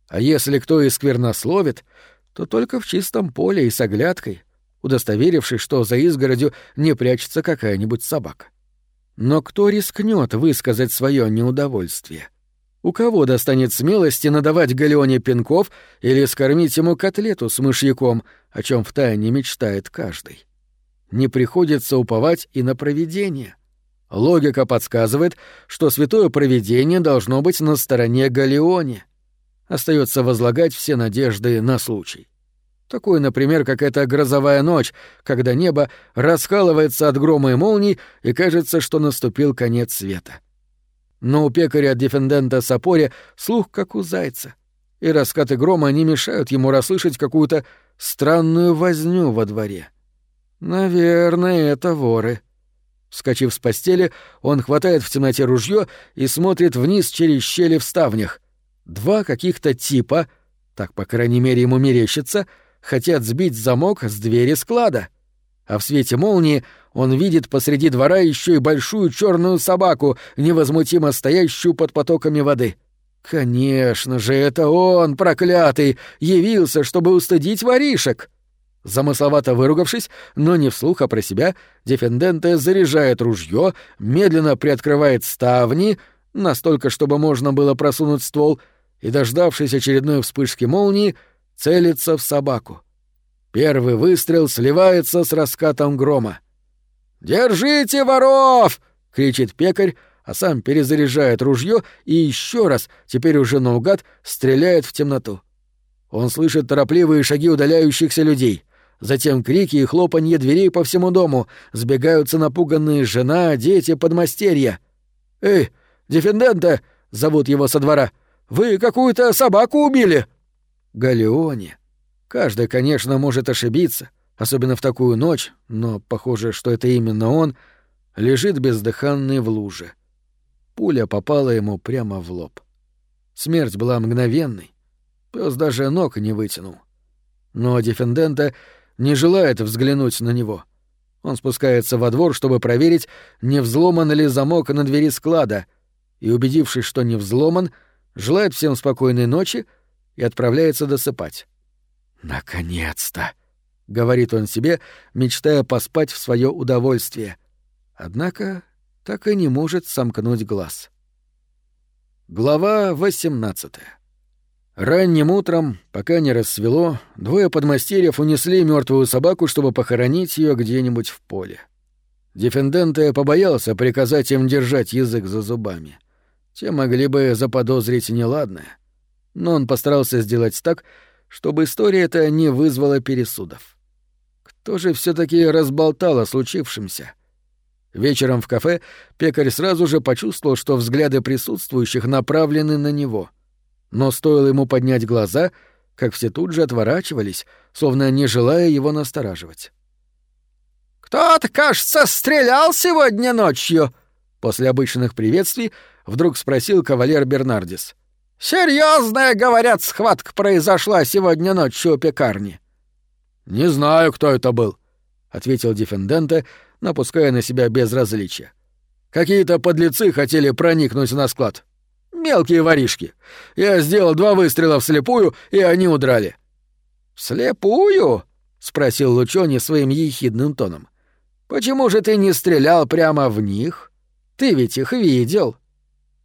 А если кто и сквернословит, то только в чистом поле и с оглядкой, удостоверившись, что за изгородью не прячется какая-нибудь собака. Но кто рискнет высказать свое неудовольствие? — у кого достанет смелости надавать Галеоне пинков или скормить ему котлету с мышьяком, о чем втайне мечтает каждый? Не приходится уповать и на провидение. Логика подсказывает, что святое провидение должно быть на стороне Галеоне. Остается возлагать все надежды на случай. Такой, например, как эта грозовая ночь, когда небо раскалывается от грома и молний, и кажется, что наступил конец света. — но у пекаря Дефендента Сапоре слух как у зайца. и раскаты грома не мешают ему расслышать какую-то странную возню во дворе. Наверное, это воры. Вскочив с постели, он хватает в темноте ружье и смотрит вниз через щели в ставнях. Два каких-то типа, так, по крайней мере, ему мерещится, хотят сбить замок с двери склада. А в свете молнии он видит посреди двора еще и большую черную собаку, невозмутимо стоящую под потоками воды. Конечно же, это он, проклятый, явился, чтобы устыдить воришек. Замысловато выругавшись, но не вслух, а про себя, Дефенденте заряжает ружье, медленно приоткрывает ставни, настолько, чтобы можно было просунуть ствол, и, дождавшись очередной вспышки молнии, целится в собаку. Первый выстрел сливается с раскатом грома. «Держите воров!» — кричит пекарь, а сам перезаряжает ружье и еще раз, теперь уже наугад, стреляет в темноту. Он слышит торопливые шаги удаляющихся людей. Затем крики и хлопанье дверей по всему дому. Сбегаются напуганные жена, дети, подмастерья. «Эй, дефендента!» — зовут его со двора. «Вы какую-то собаку убили!» Галеоне. Каждый, конечно, может ошибиться, особенно в такую ночь, но похоже, что это именно он, лежит бездыханный в луже. Пуля попала ему прямо в лоб. Смерть была мгновенной. Пёс даже ног не вытянул. Но дефендента не желает взглянуть на него. Он спускается во двор, чтобы проверить, не взломан ли замок на двери склада, и, убедившись, что не взломан, желает всем спокойной ночи и отправляется досыпать. «Наконец-то!» — говорит он себе, мечтая поспать в свое удовольствие. Однако так и не может сомкнуть глаз. Глава восемнадцатая Ранним утром, пока не рассвело, двое подмастерьев унесли мертвую собаку, чтобы похоронить ее где-нибудь в поле. Дефенденте побоялся приказать им держать язык за зубами. Те могли бы заподозрить неладное. Но он постарался сделать так, чтобы история эта не вызвала пересудов. Кто же все таки разболтал о случившемся? Вечером в кафе пекарь сразу же почувствовал, что взгляды присутствующих направлены на него — но стоило ему поднять глаза, как все тут же отворачивались, словно не желая его настораживать. «Кто-то, кажется, стрелял сегодня ночью!» После обычных приветствий вдруг спросил кавалер Бернардис. «Серьезная, говорят, схватка произошла сегодня ночью у пекарни». «Не знаю, кто это был», — ответил Дефенденте, напуская на себя безразличие. «Какие-то подлецы хотели проникнуть на склад. Мелкие воришки. Я сделал два выстрела вслепую, и они удрали. «Вслепую?» — спросил Лучони своим ехидным тоном. «Почему же ты не стрелял прямо в них? Ты ведь их видел».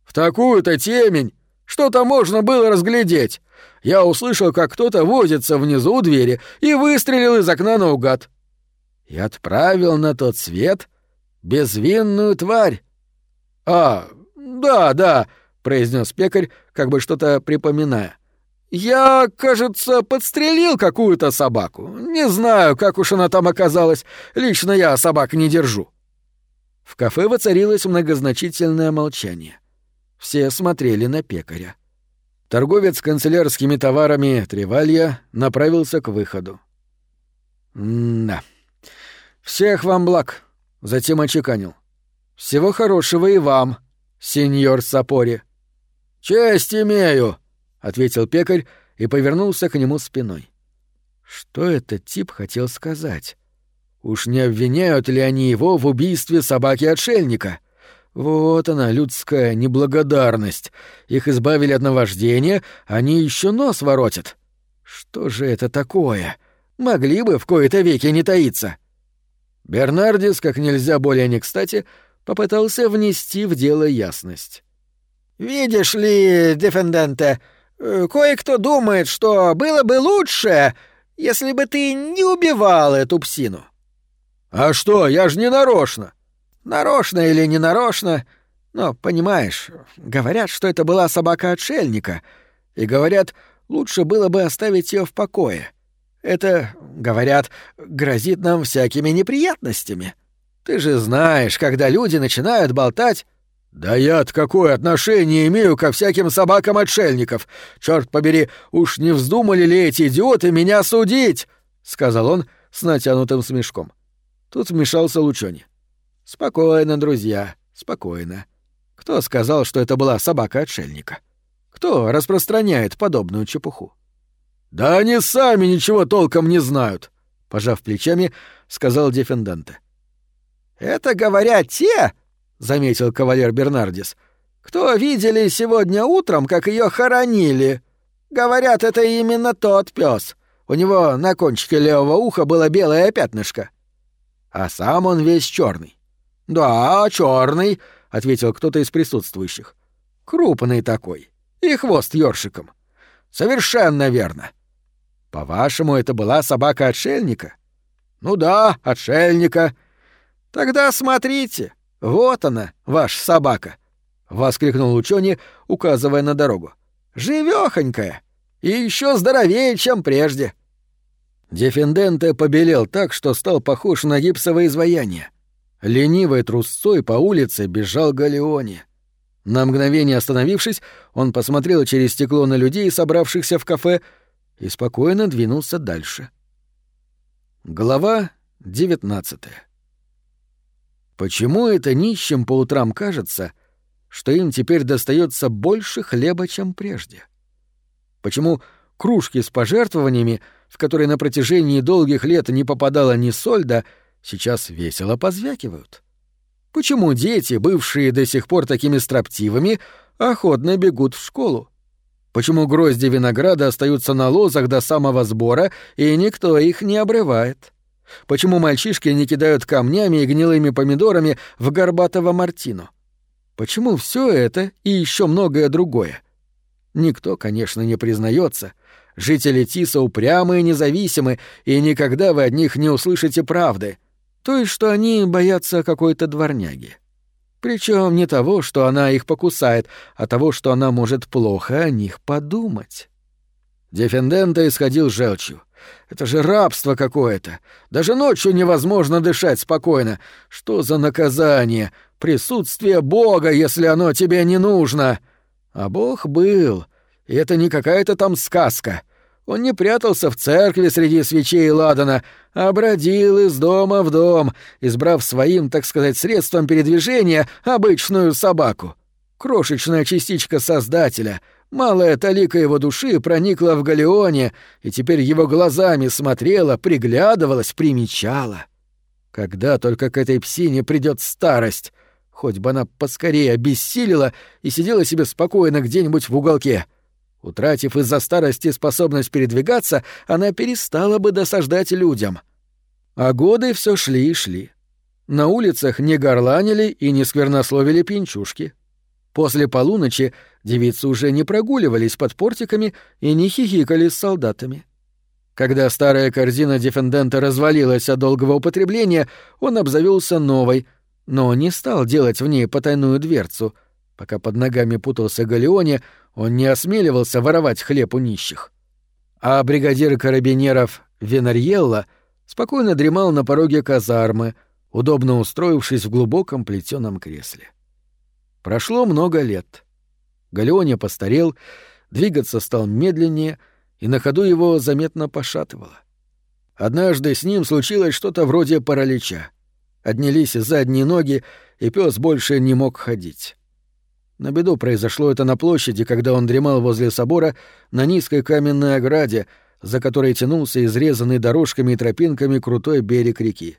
«В такую-то темень! Что-то можно было разглядеть. Я услышал, как кто-то возится внизу у двери и выстрелил из окна наугад. И отправил на тот свет безвинную тварь. А, да, да, произнес пекарь, как бы что-то припоминая. «Я, кажется, подстрелил какую-то собаку. Не знаю, как уж она там оказалась. Лично я собак не держу». В кафе воцарилось многозначительное молчание. Все смотрели на пекаря. Торговец канцелярскими товарами Тревалья направился к выходу. «Да. Всех вам благ», — затем очеканил. «Всего хорошего и вам, сеньор Сапори». «Честь имею», — ответил пекарь и повернулся к нему спиной. Что этот тип хотел сказать? Уж не обвиняют ли они его в убийстве собаки-отшельника? Вот она, людская неблагодарность. Их избавили от наваждения, они еще нос воротят. Что же это такое? Могли бы в кои-то веки не таиться. Бернардис, как нельзя более не кстати, попытался внести в дело ясность. «Видишь ли, дефенденте, э, кое-кто думает, что было бы лучше, если бы ты не убивал эту псину». «А что, я же не нарочно». «Нарочно или не нарочно, но, понимаешь, говорят, что это была собака отшельника, и говорят, лучше было бы оставить ее в покое. Это, говорят, грозит нам всякими неприятностями. Ты же знаешь, когда люди начинают болтать, «Да я-то какое отношение имею ко всяким собакам-отшельников? Черт побери, уж не вздумали ли эти идиоты меня судить?» — сказал он с натянутым смешком. Тут вмешался Лучони. «Спокойно, друзья, спокойно. Кто сказал, что это была собака-отшельника? Кто распространяет подобную чепуху?» «Да они сами ничего толком не знают», — пожав плечами, сказал Дефенданте. «Это говорят те, — заметил кавалер Бернардис, — кто видели сегодня утром, как ее хоронили. Говорят, это именно тот пес. У него на кончике левого уха было белое пятнышко. А сам он весь черный. Да, черный, ответил кто-то из присутствующих. Крупный такой. И хвост ёршиком. Совершенно верно. По-вашему, это была собака отшельника? Ну да, отшельника. Тогда смотрите, вот она, ваша собака, воскликнул учёный, указывая на дорогу. Живёхонькая и еще здоровее, чем прежде. Дефенденте побелел так, что стал похож на гипсовое изваяние. Ленивой трусцой по улице бежал Галеоне. На мгновение остановившись, он посмотрел через стекло на людей, собравшихся в кафе, и спокойно двинулся дальше. Глава 19 Почему это нищим по утрам кажется, что им теперь достается больше хлеба, чем прежде? Почему кружки с пожертвованиями, в которые на протяжении долгих лет не попадала ни сольда, сейчас весело позвякивают? Почему дети, бывшие до сих пор такими строптивыми, охотно бегут в школу? Почему грозди винограда остаются на лозах до самого сбора, и никто их не обрывает? Почему мальчишки не кидают камнями и гнилыми помидорами в горбатого мартину? Почему все это и еще многое другое? Никто, конечно, не признается. Жители Тиса упрямы и независимы, и никогда вы от них не услышите правды. То есть, что они боятся какой-то дворняги. Причем не того, что она их покусает, а того, что она может плохо о них подумать. Дефендента исходил желчью. Это же рабство какое-то. Даже ночью невозможно дышать спокойно. Что за наказание? Присутствие Бога, если оно тебе не нужно. А Бог был. И это не какая-то там сказка. Он не прятался в церкви среди свечей ладана, а бродил из дома в дом, избрав своим, так сказать, средством передвижения обычную собаку. Крошечная частичка Создателя, малая талика его души проникла в Галеоне и теперь его глазами смотрела, приглядывалась, примечала. Когда только к этой псине придет старость, хоть бы она поскорее обессилила и сидела себе спокойно где-нибудь в уголке — Утратив из-за старости способность передвигаться, она перестала бы досаждать людям. А годы все шли и шли. На улицах не горланили и не сквернословили пинчушки. После полуночи девицы уже не прогуливались под портиками и не хихикали с солдатами. Когда старая корзина дефендента развалилась от долгого употребления, он обзавелся новой, но не стал делать в ней потайную дверцу. Пока под ногами путался Галеоне, он не осмеливался воровать хлеб у нищих. А бригадир карабинеров Венарьелла спокойно дремал на пороге казармы, удобно устроившись в глубоком плетеном кресле. Прошло много лет. Галеоне постарел, двигаться стал медленнее, и на ходу его заметно пошатывало. Однажды с ним случилось что-то вроде паралича. Отнялись задние ноги, и пес больше не мог ходить. На беду произошло это на площади, когда он дремал возле собора на низкой каменной ограде, за которой тянулся изрезанный дорожками и тропинками крутой берег реки.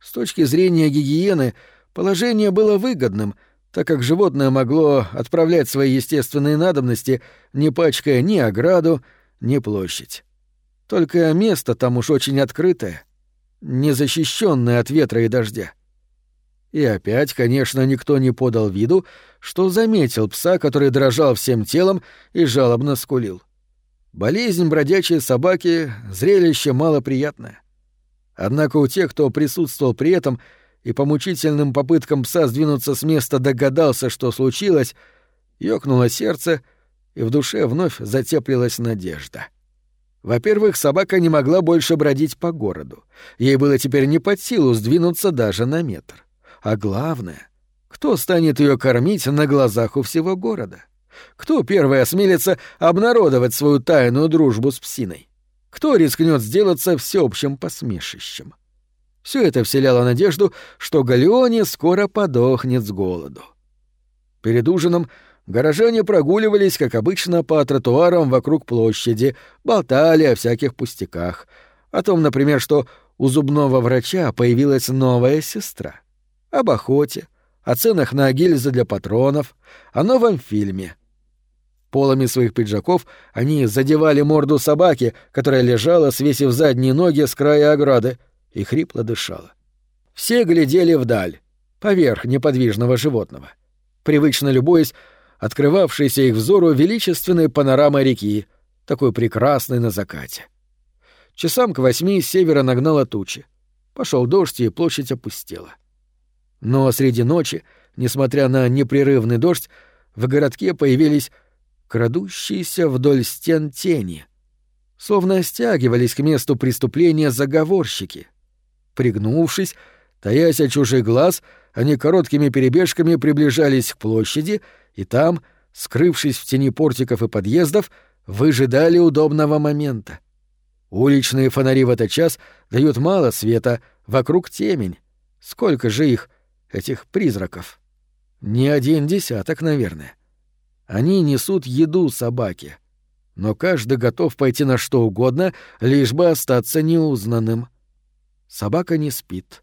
С точки зрения гигиены положение было выгодным, так как животное могло отправлять свои естественные надобности, не пачкая ни ограду, ни площадь. Только место там уж очень открытое, незащищенное от ветра и дождя. И опять, конечно, никто не подал виду, что заметил пса, который дрожал всем телом и жалобно скулил. Болезнь бродячей собаки — зрелище малоприятное. Однако у тех, кто присутствовал при этом и по мучительным попыткам пса сдвинуться с места догадался, что случилось, ёкнуло сердце, и в душе вновь затеплилась надежда. Во-первых, собака не могла больше бродить по городу. Ей было теперь не под силу сдвинуться даже на метр. А главное, Кто станет ее кормить на глазах у всего города? Кто первый осмелится обнародовать свою тайную дружбу с псиной? Кто рискнет сделаться всеобщим посмешищем? Все это вселяло надежду, что Галеоне скоро подохнет с голоду. Перед ужином горожане прогуливались, как обычно, по тротуарам вокруг площади, болтали о всяких пустяках. О том, например, что у зубного врача появилась новая сестра. Об охоте, о ценах на гильзы для патронов, о новом фильме. Полами своих пиджаков они задевали морду собаки, которая лежала, свесив задние ноги с края ограды, и хрипло дышала. Все глядели вдаль, поверх неподвижного животного, привычно любуясь открывавшейся их взору величественной панорамой реки, такой прекрасной на закате. Часам к восьми с севера нагнало тучи. Пошел дождь, и площадь опустела. Но среди ночи, несмотря на непрерывный дождь, в городке появились крадущиеся вдоль стен тени. Словно стягивались к месту преступления заговорщики. Пригнувшись, таясь от чужих глаз, они короткими перебежками приближались к площади, и там, скрывшись в тени портиков и подъездов, выжидали удобного момента. Уличные фонари в этот час дают мало света, вокруг темень. Сколько же их, этих призраков? Не один десяток, наверное. Они несут еду собаке. Но каждый готов пойти на что угодно, лишь бы остаться неузнанным. Собака не спит.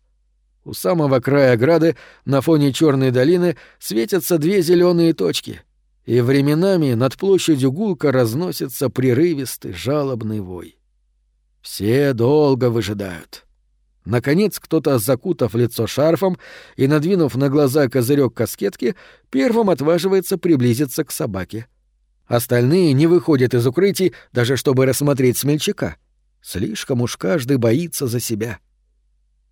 У самого края ограды на фоне черной долины светятся две зеленые точки, и временами над площадью гулка разносится прерывистый жалобный вой. Все долго выжидают. Наконец кто-то, закутав лицо шарфом и надвинув на глаза козырек каскетки, первым отваживается приблизиться к собаке. Остальные не выходят из укрытий, даже чтобы рассмотреть смельчака. Слишком уж каждый боится за себя.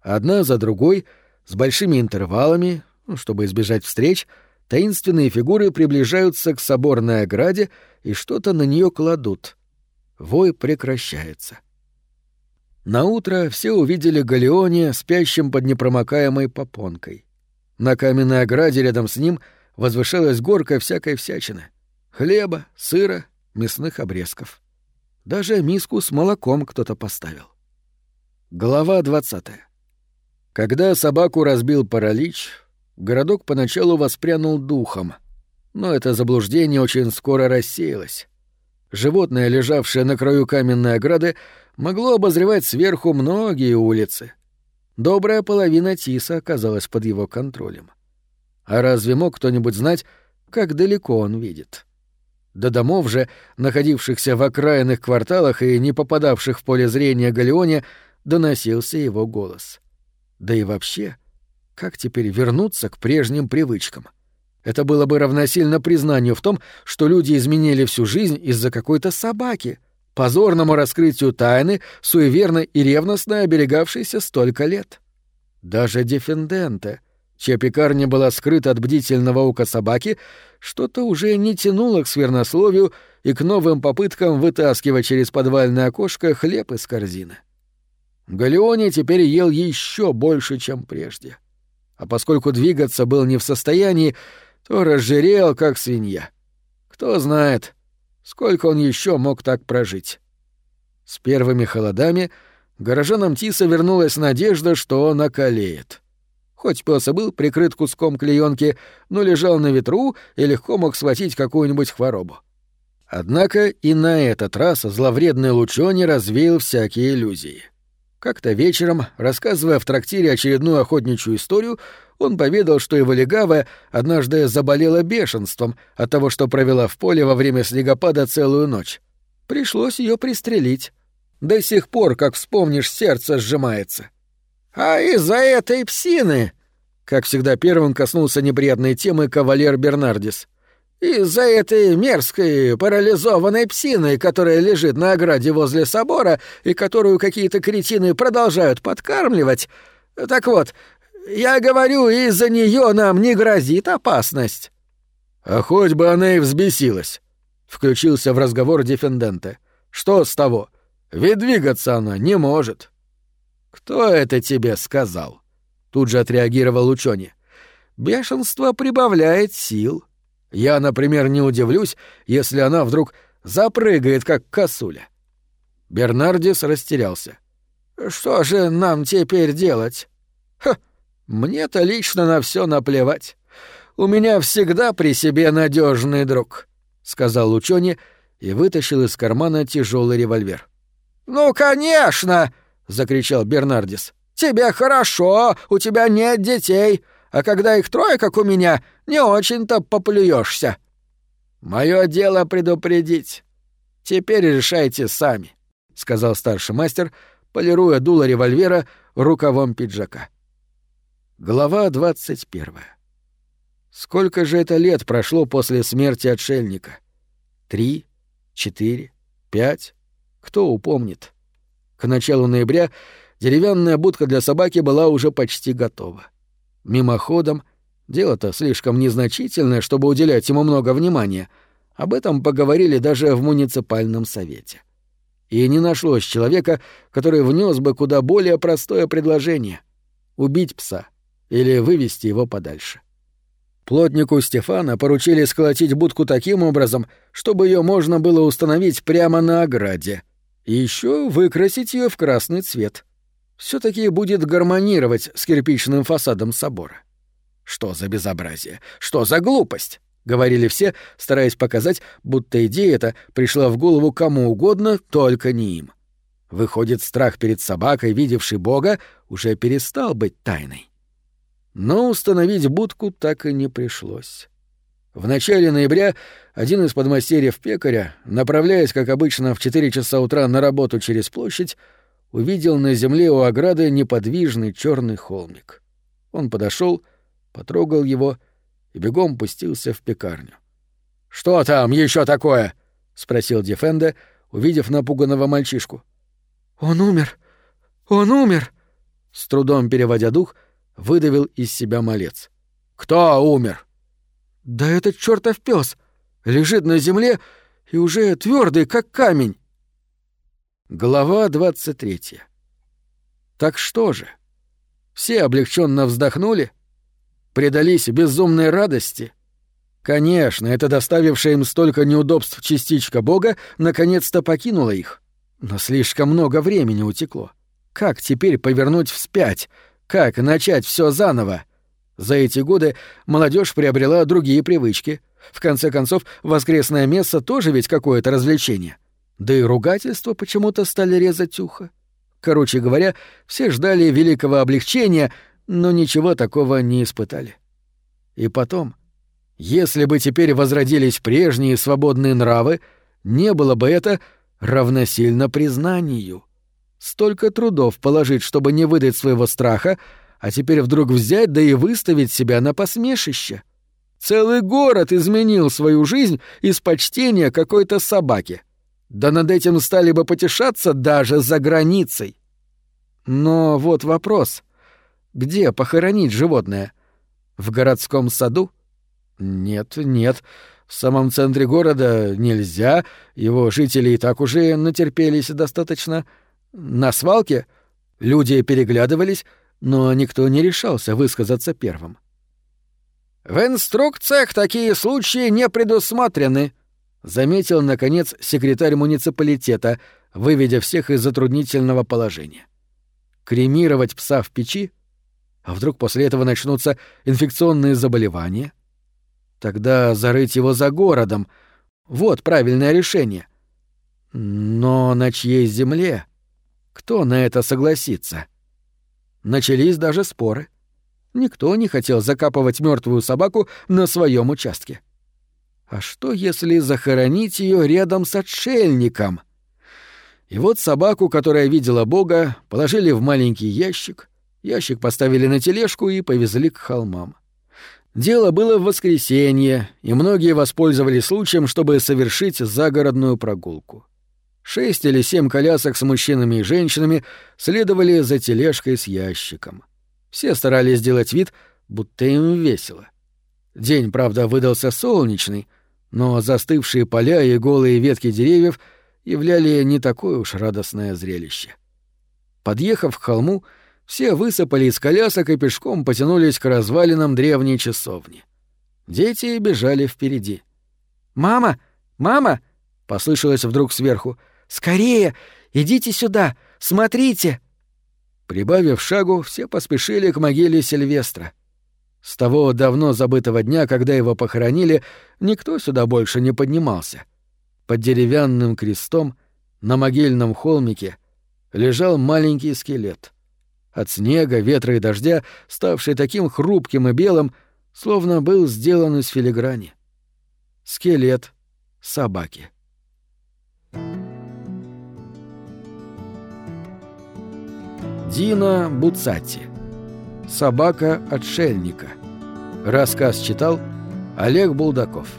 Одна за другой, с большими интервалами, ну, чтобы избежать встреч, таинственные фигуры приближаются к соборной ограде и что-то на нее кладут. Вой прекращается. — на утро все увидели Галеоне, спящим под непромокаемой попонкой. На каменной ограде рядом с ним возвышалась горка всякой всячины. Хлеба, сыра, мясных обрезков. Даже миску с молоком кто-то поставил. Глава двадцатая. Когда собаку разбил паралич, городок поначалу воспрянул духом, но это заблуждение очень скоро рассеялось. Животное, лежавшее на краю каменной ограды, могло обозревать сверху многие улицы. Добрая половина Тиса оказалась под его контролем. А разве мог кто-нибудь знать, как далеко он видит? До домов же, находившихся в окраинных кварталах и не попадавших в поле зрения Галеоне, доносился его голос. Да и вообще, как теперь вернуться к прежним привычкам? Это было бы равносильно признанию в том, что люди изменили всю жизнь из-за какой-то собаки — позорному раскрытию тайны, суеверно и ревностно оберегавшейся столько лет. Даже дефенденте, чья пекарня была скрыта от бдительного ока собаки, что-то уже не тянуло к свернословию и к новым попыткам вытаскивать через подвальное окошко хлеб из корзины. Галеоне теперь ел еще больше, чем прежде. А поскольку двигаться был не в состоянии, то разжирел, как свинья. Кто знает, Сколько он еще мог так прожить? С первыми холодами горожанам Тиса вернулась надежда, что он околеет. Хоть пес и был прикрыт куском клеенки, но лежал на ветру и легко мог схватить какую-нибудь хворобу. Однако и на этот раз зловредный Лучони развеял всякие иллюзии. Как-то вечером, рассказывая в трактире очередную охотничью историю, он поведал, что его легавая однажды заболела бешенством от того, что провела в поле во время снегопада целую ночь. Пришлось ее пристрелить. До сих пор, как вспомнишь, сердце сжимается. «А из-за этой псины!» Как всегда первым коснулся неприятной темы кавалер Бернардис. «Из-за этой мерзкой парализованной псины, которая лежит на ограде возле собора и которую какие-то кретины продолжают подкармливать. Так вот, я говорю, из-за нее нам не грозит опасность. А хоть бы она и взбесилась, включился в разговор дефендента. Что с того? Ведь двигаться она не может. Кто это тебе сказал? Тут же отреагировал учёный. бешенство прибавляет сил. Я, например, не удивлюсь, если она вдруг запрыгает, как косуля. Бернардис растерялся. «Что же нам теперь делать?» «Ха, мне-то лично на все наплевать. У меня всегда при себе надежный друг», — сказал ученый и вытащил из кармана тяжелый револьвер. «Ну, конечно!» — закричал Бернардис. «Тебе хорошо, у тебя нет детей, а когда их трое, как у меня, не очень-то поплюешься. Мое дело предупредить. Теперь решайте сами», — сказал старший мастер, полируя дуло револьвера рукавом пиджака. Глава двадцать первая. Сколько же это лет прошло после смерти отшельника? Три? Четыре? Пять? Кто упомнит? К началу ноября деревянная будка для собаки была уже почти готова. Мимоходом, дело-то слишком незначительное, чтобы уделять ему много внимания, об этом поговорили даже в муниципальном совете. И не нашлось человека, который внес бы куда более простое предложение — убить пса или вывести его подальше. Плотнику Стефана поручили сколотить будку таким образом, чтобы ее можно было установить прямо на ограде — и еще выкрасить ее в красный цвет. Все-таки будет гармонировать с кирпичным фасадом собора. Что за безобразие? Что за глупость? говорили все, стараясь показать, будто идея эта пришла в голову кому угодно, только не им. Выходит, страх перед собакой, видевшей Бога, уже перестал быть тайной. Но установить будку так и не пришлось. В начале ноября один из подмастерьев пекаря, направляясь, как обычно, в 4 часа утра на работу через площадь, увидел на земле у ограды неподвижный черный холмик. Он подошел, потрогал его и бегом пустился в пекарню. «Что там еще такое?» — спросил Дефенде, увидев напуганного мальчишку. «Он умер! Он умер!» С трудом переводя дух, выдавил из себя малец. «Кто умер?» Да этот чертов пес лежит на земле и уже твердый, как камень. Глава двадцать третья. Так что же? Все облегченно вздохнули, предались безумной радости. Конечно, это доставившая им столько неудобств частичка Бога наконец-то покинула их. Но слишком много времени утекло. Как теперь повернуть вспять? Как начать все заново? За эти годы молодежь приобрела другие привычки. В конце концов, воскресное место тоже ведь какое-то развлечение. Да и ругательства почему-то стали резать ухо. Короче говоря, все ждали великого облегчения, но ничего такого не испытали. И потом, если бы теперь возродились прежние свободные нравы, не было бы это равносильно признанию. Столько трудов положить, чтобы не выдать своего страха, а теперь вдруг взять да и выставить себя на посмешище. Целый город изменил свою жизнь из почтения какой-то собаки. Да над этим стали бы потешаться даже за границей. Но вот вопрос. Где похоронить животное? В городском саду? Нет, нет. В самом центре города нельзя, его жители и так уже натерпелись достаточно. На свалке люди переглядывались, но никто не решался высказаться первым. «В инструкциях такие случаи не предусмотрены», — заметил, наконец, секретарь муниципалитета, выведя всех из затруднительного положения. «Кремировать пса в печи? А вдруг после этого начнутся инфекционные заболевания? Тогда зарыть его за городом. Вот правильное решение. Но на чьей земле? Кто на это согласится?» Начались даже споры. Никто не хотел закапывать мертвую собаку на своем участке. А что, если захоронить ее рядом с отшельником? И вот собаку, которая видела Бога, положили в маленький ящик, ящик поставили на тележку и повезли к холмам. Дело было в воскресенье, и многие воспользовались случаем, чтобы совершить загородную прогулку. Шесть или семь колясок с мужчинами и женщинами следовали за тележкой с ящиком. Все старались сделать вид, будто им весело. День, правда, выдался солнечный, но застывшие поля и голые ветки деревьев являли не такое уж радостное зрелище. Подъехав к холму, все высыпали из колясок и пешком потянулись к развалинам древней часовни. Дети бежали впереди. «Мама! Мама!» — послышалось вдруг сверху. «Скорее! Идите сюда! Смотрите!» Прибавив шагу, все поспешили к могиле Сильвестра. С того давно забытого дня, когда его похоронили, никто сюда больше не поднимался. Под деревянным крестом на могильном холмике лежал маленький скелет. От снега, ветра и дождя, ставший таким хрупким и белым, словно был сделан из филиграни. Скелет собаки. Дина Буцати. Собака отшельника. Рассказ читал Олег Булдаков.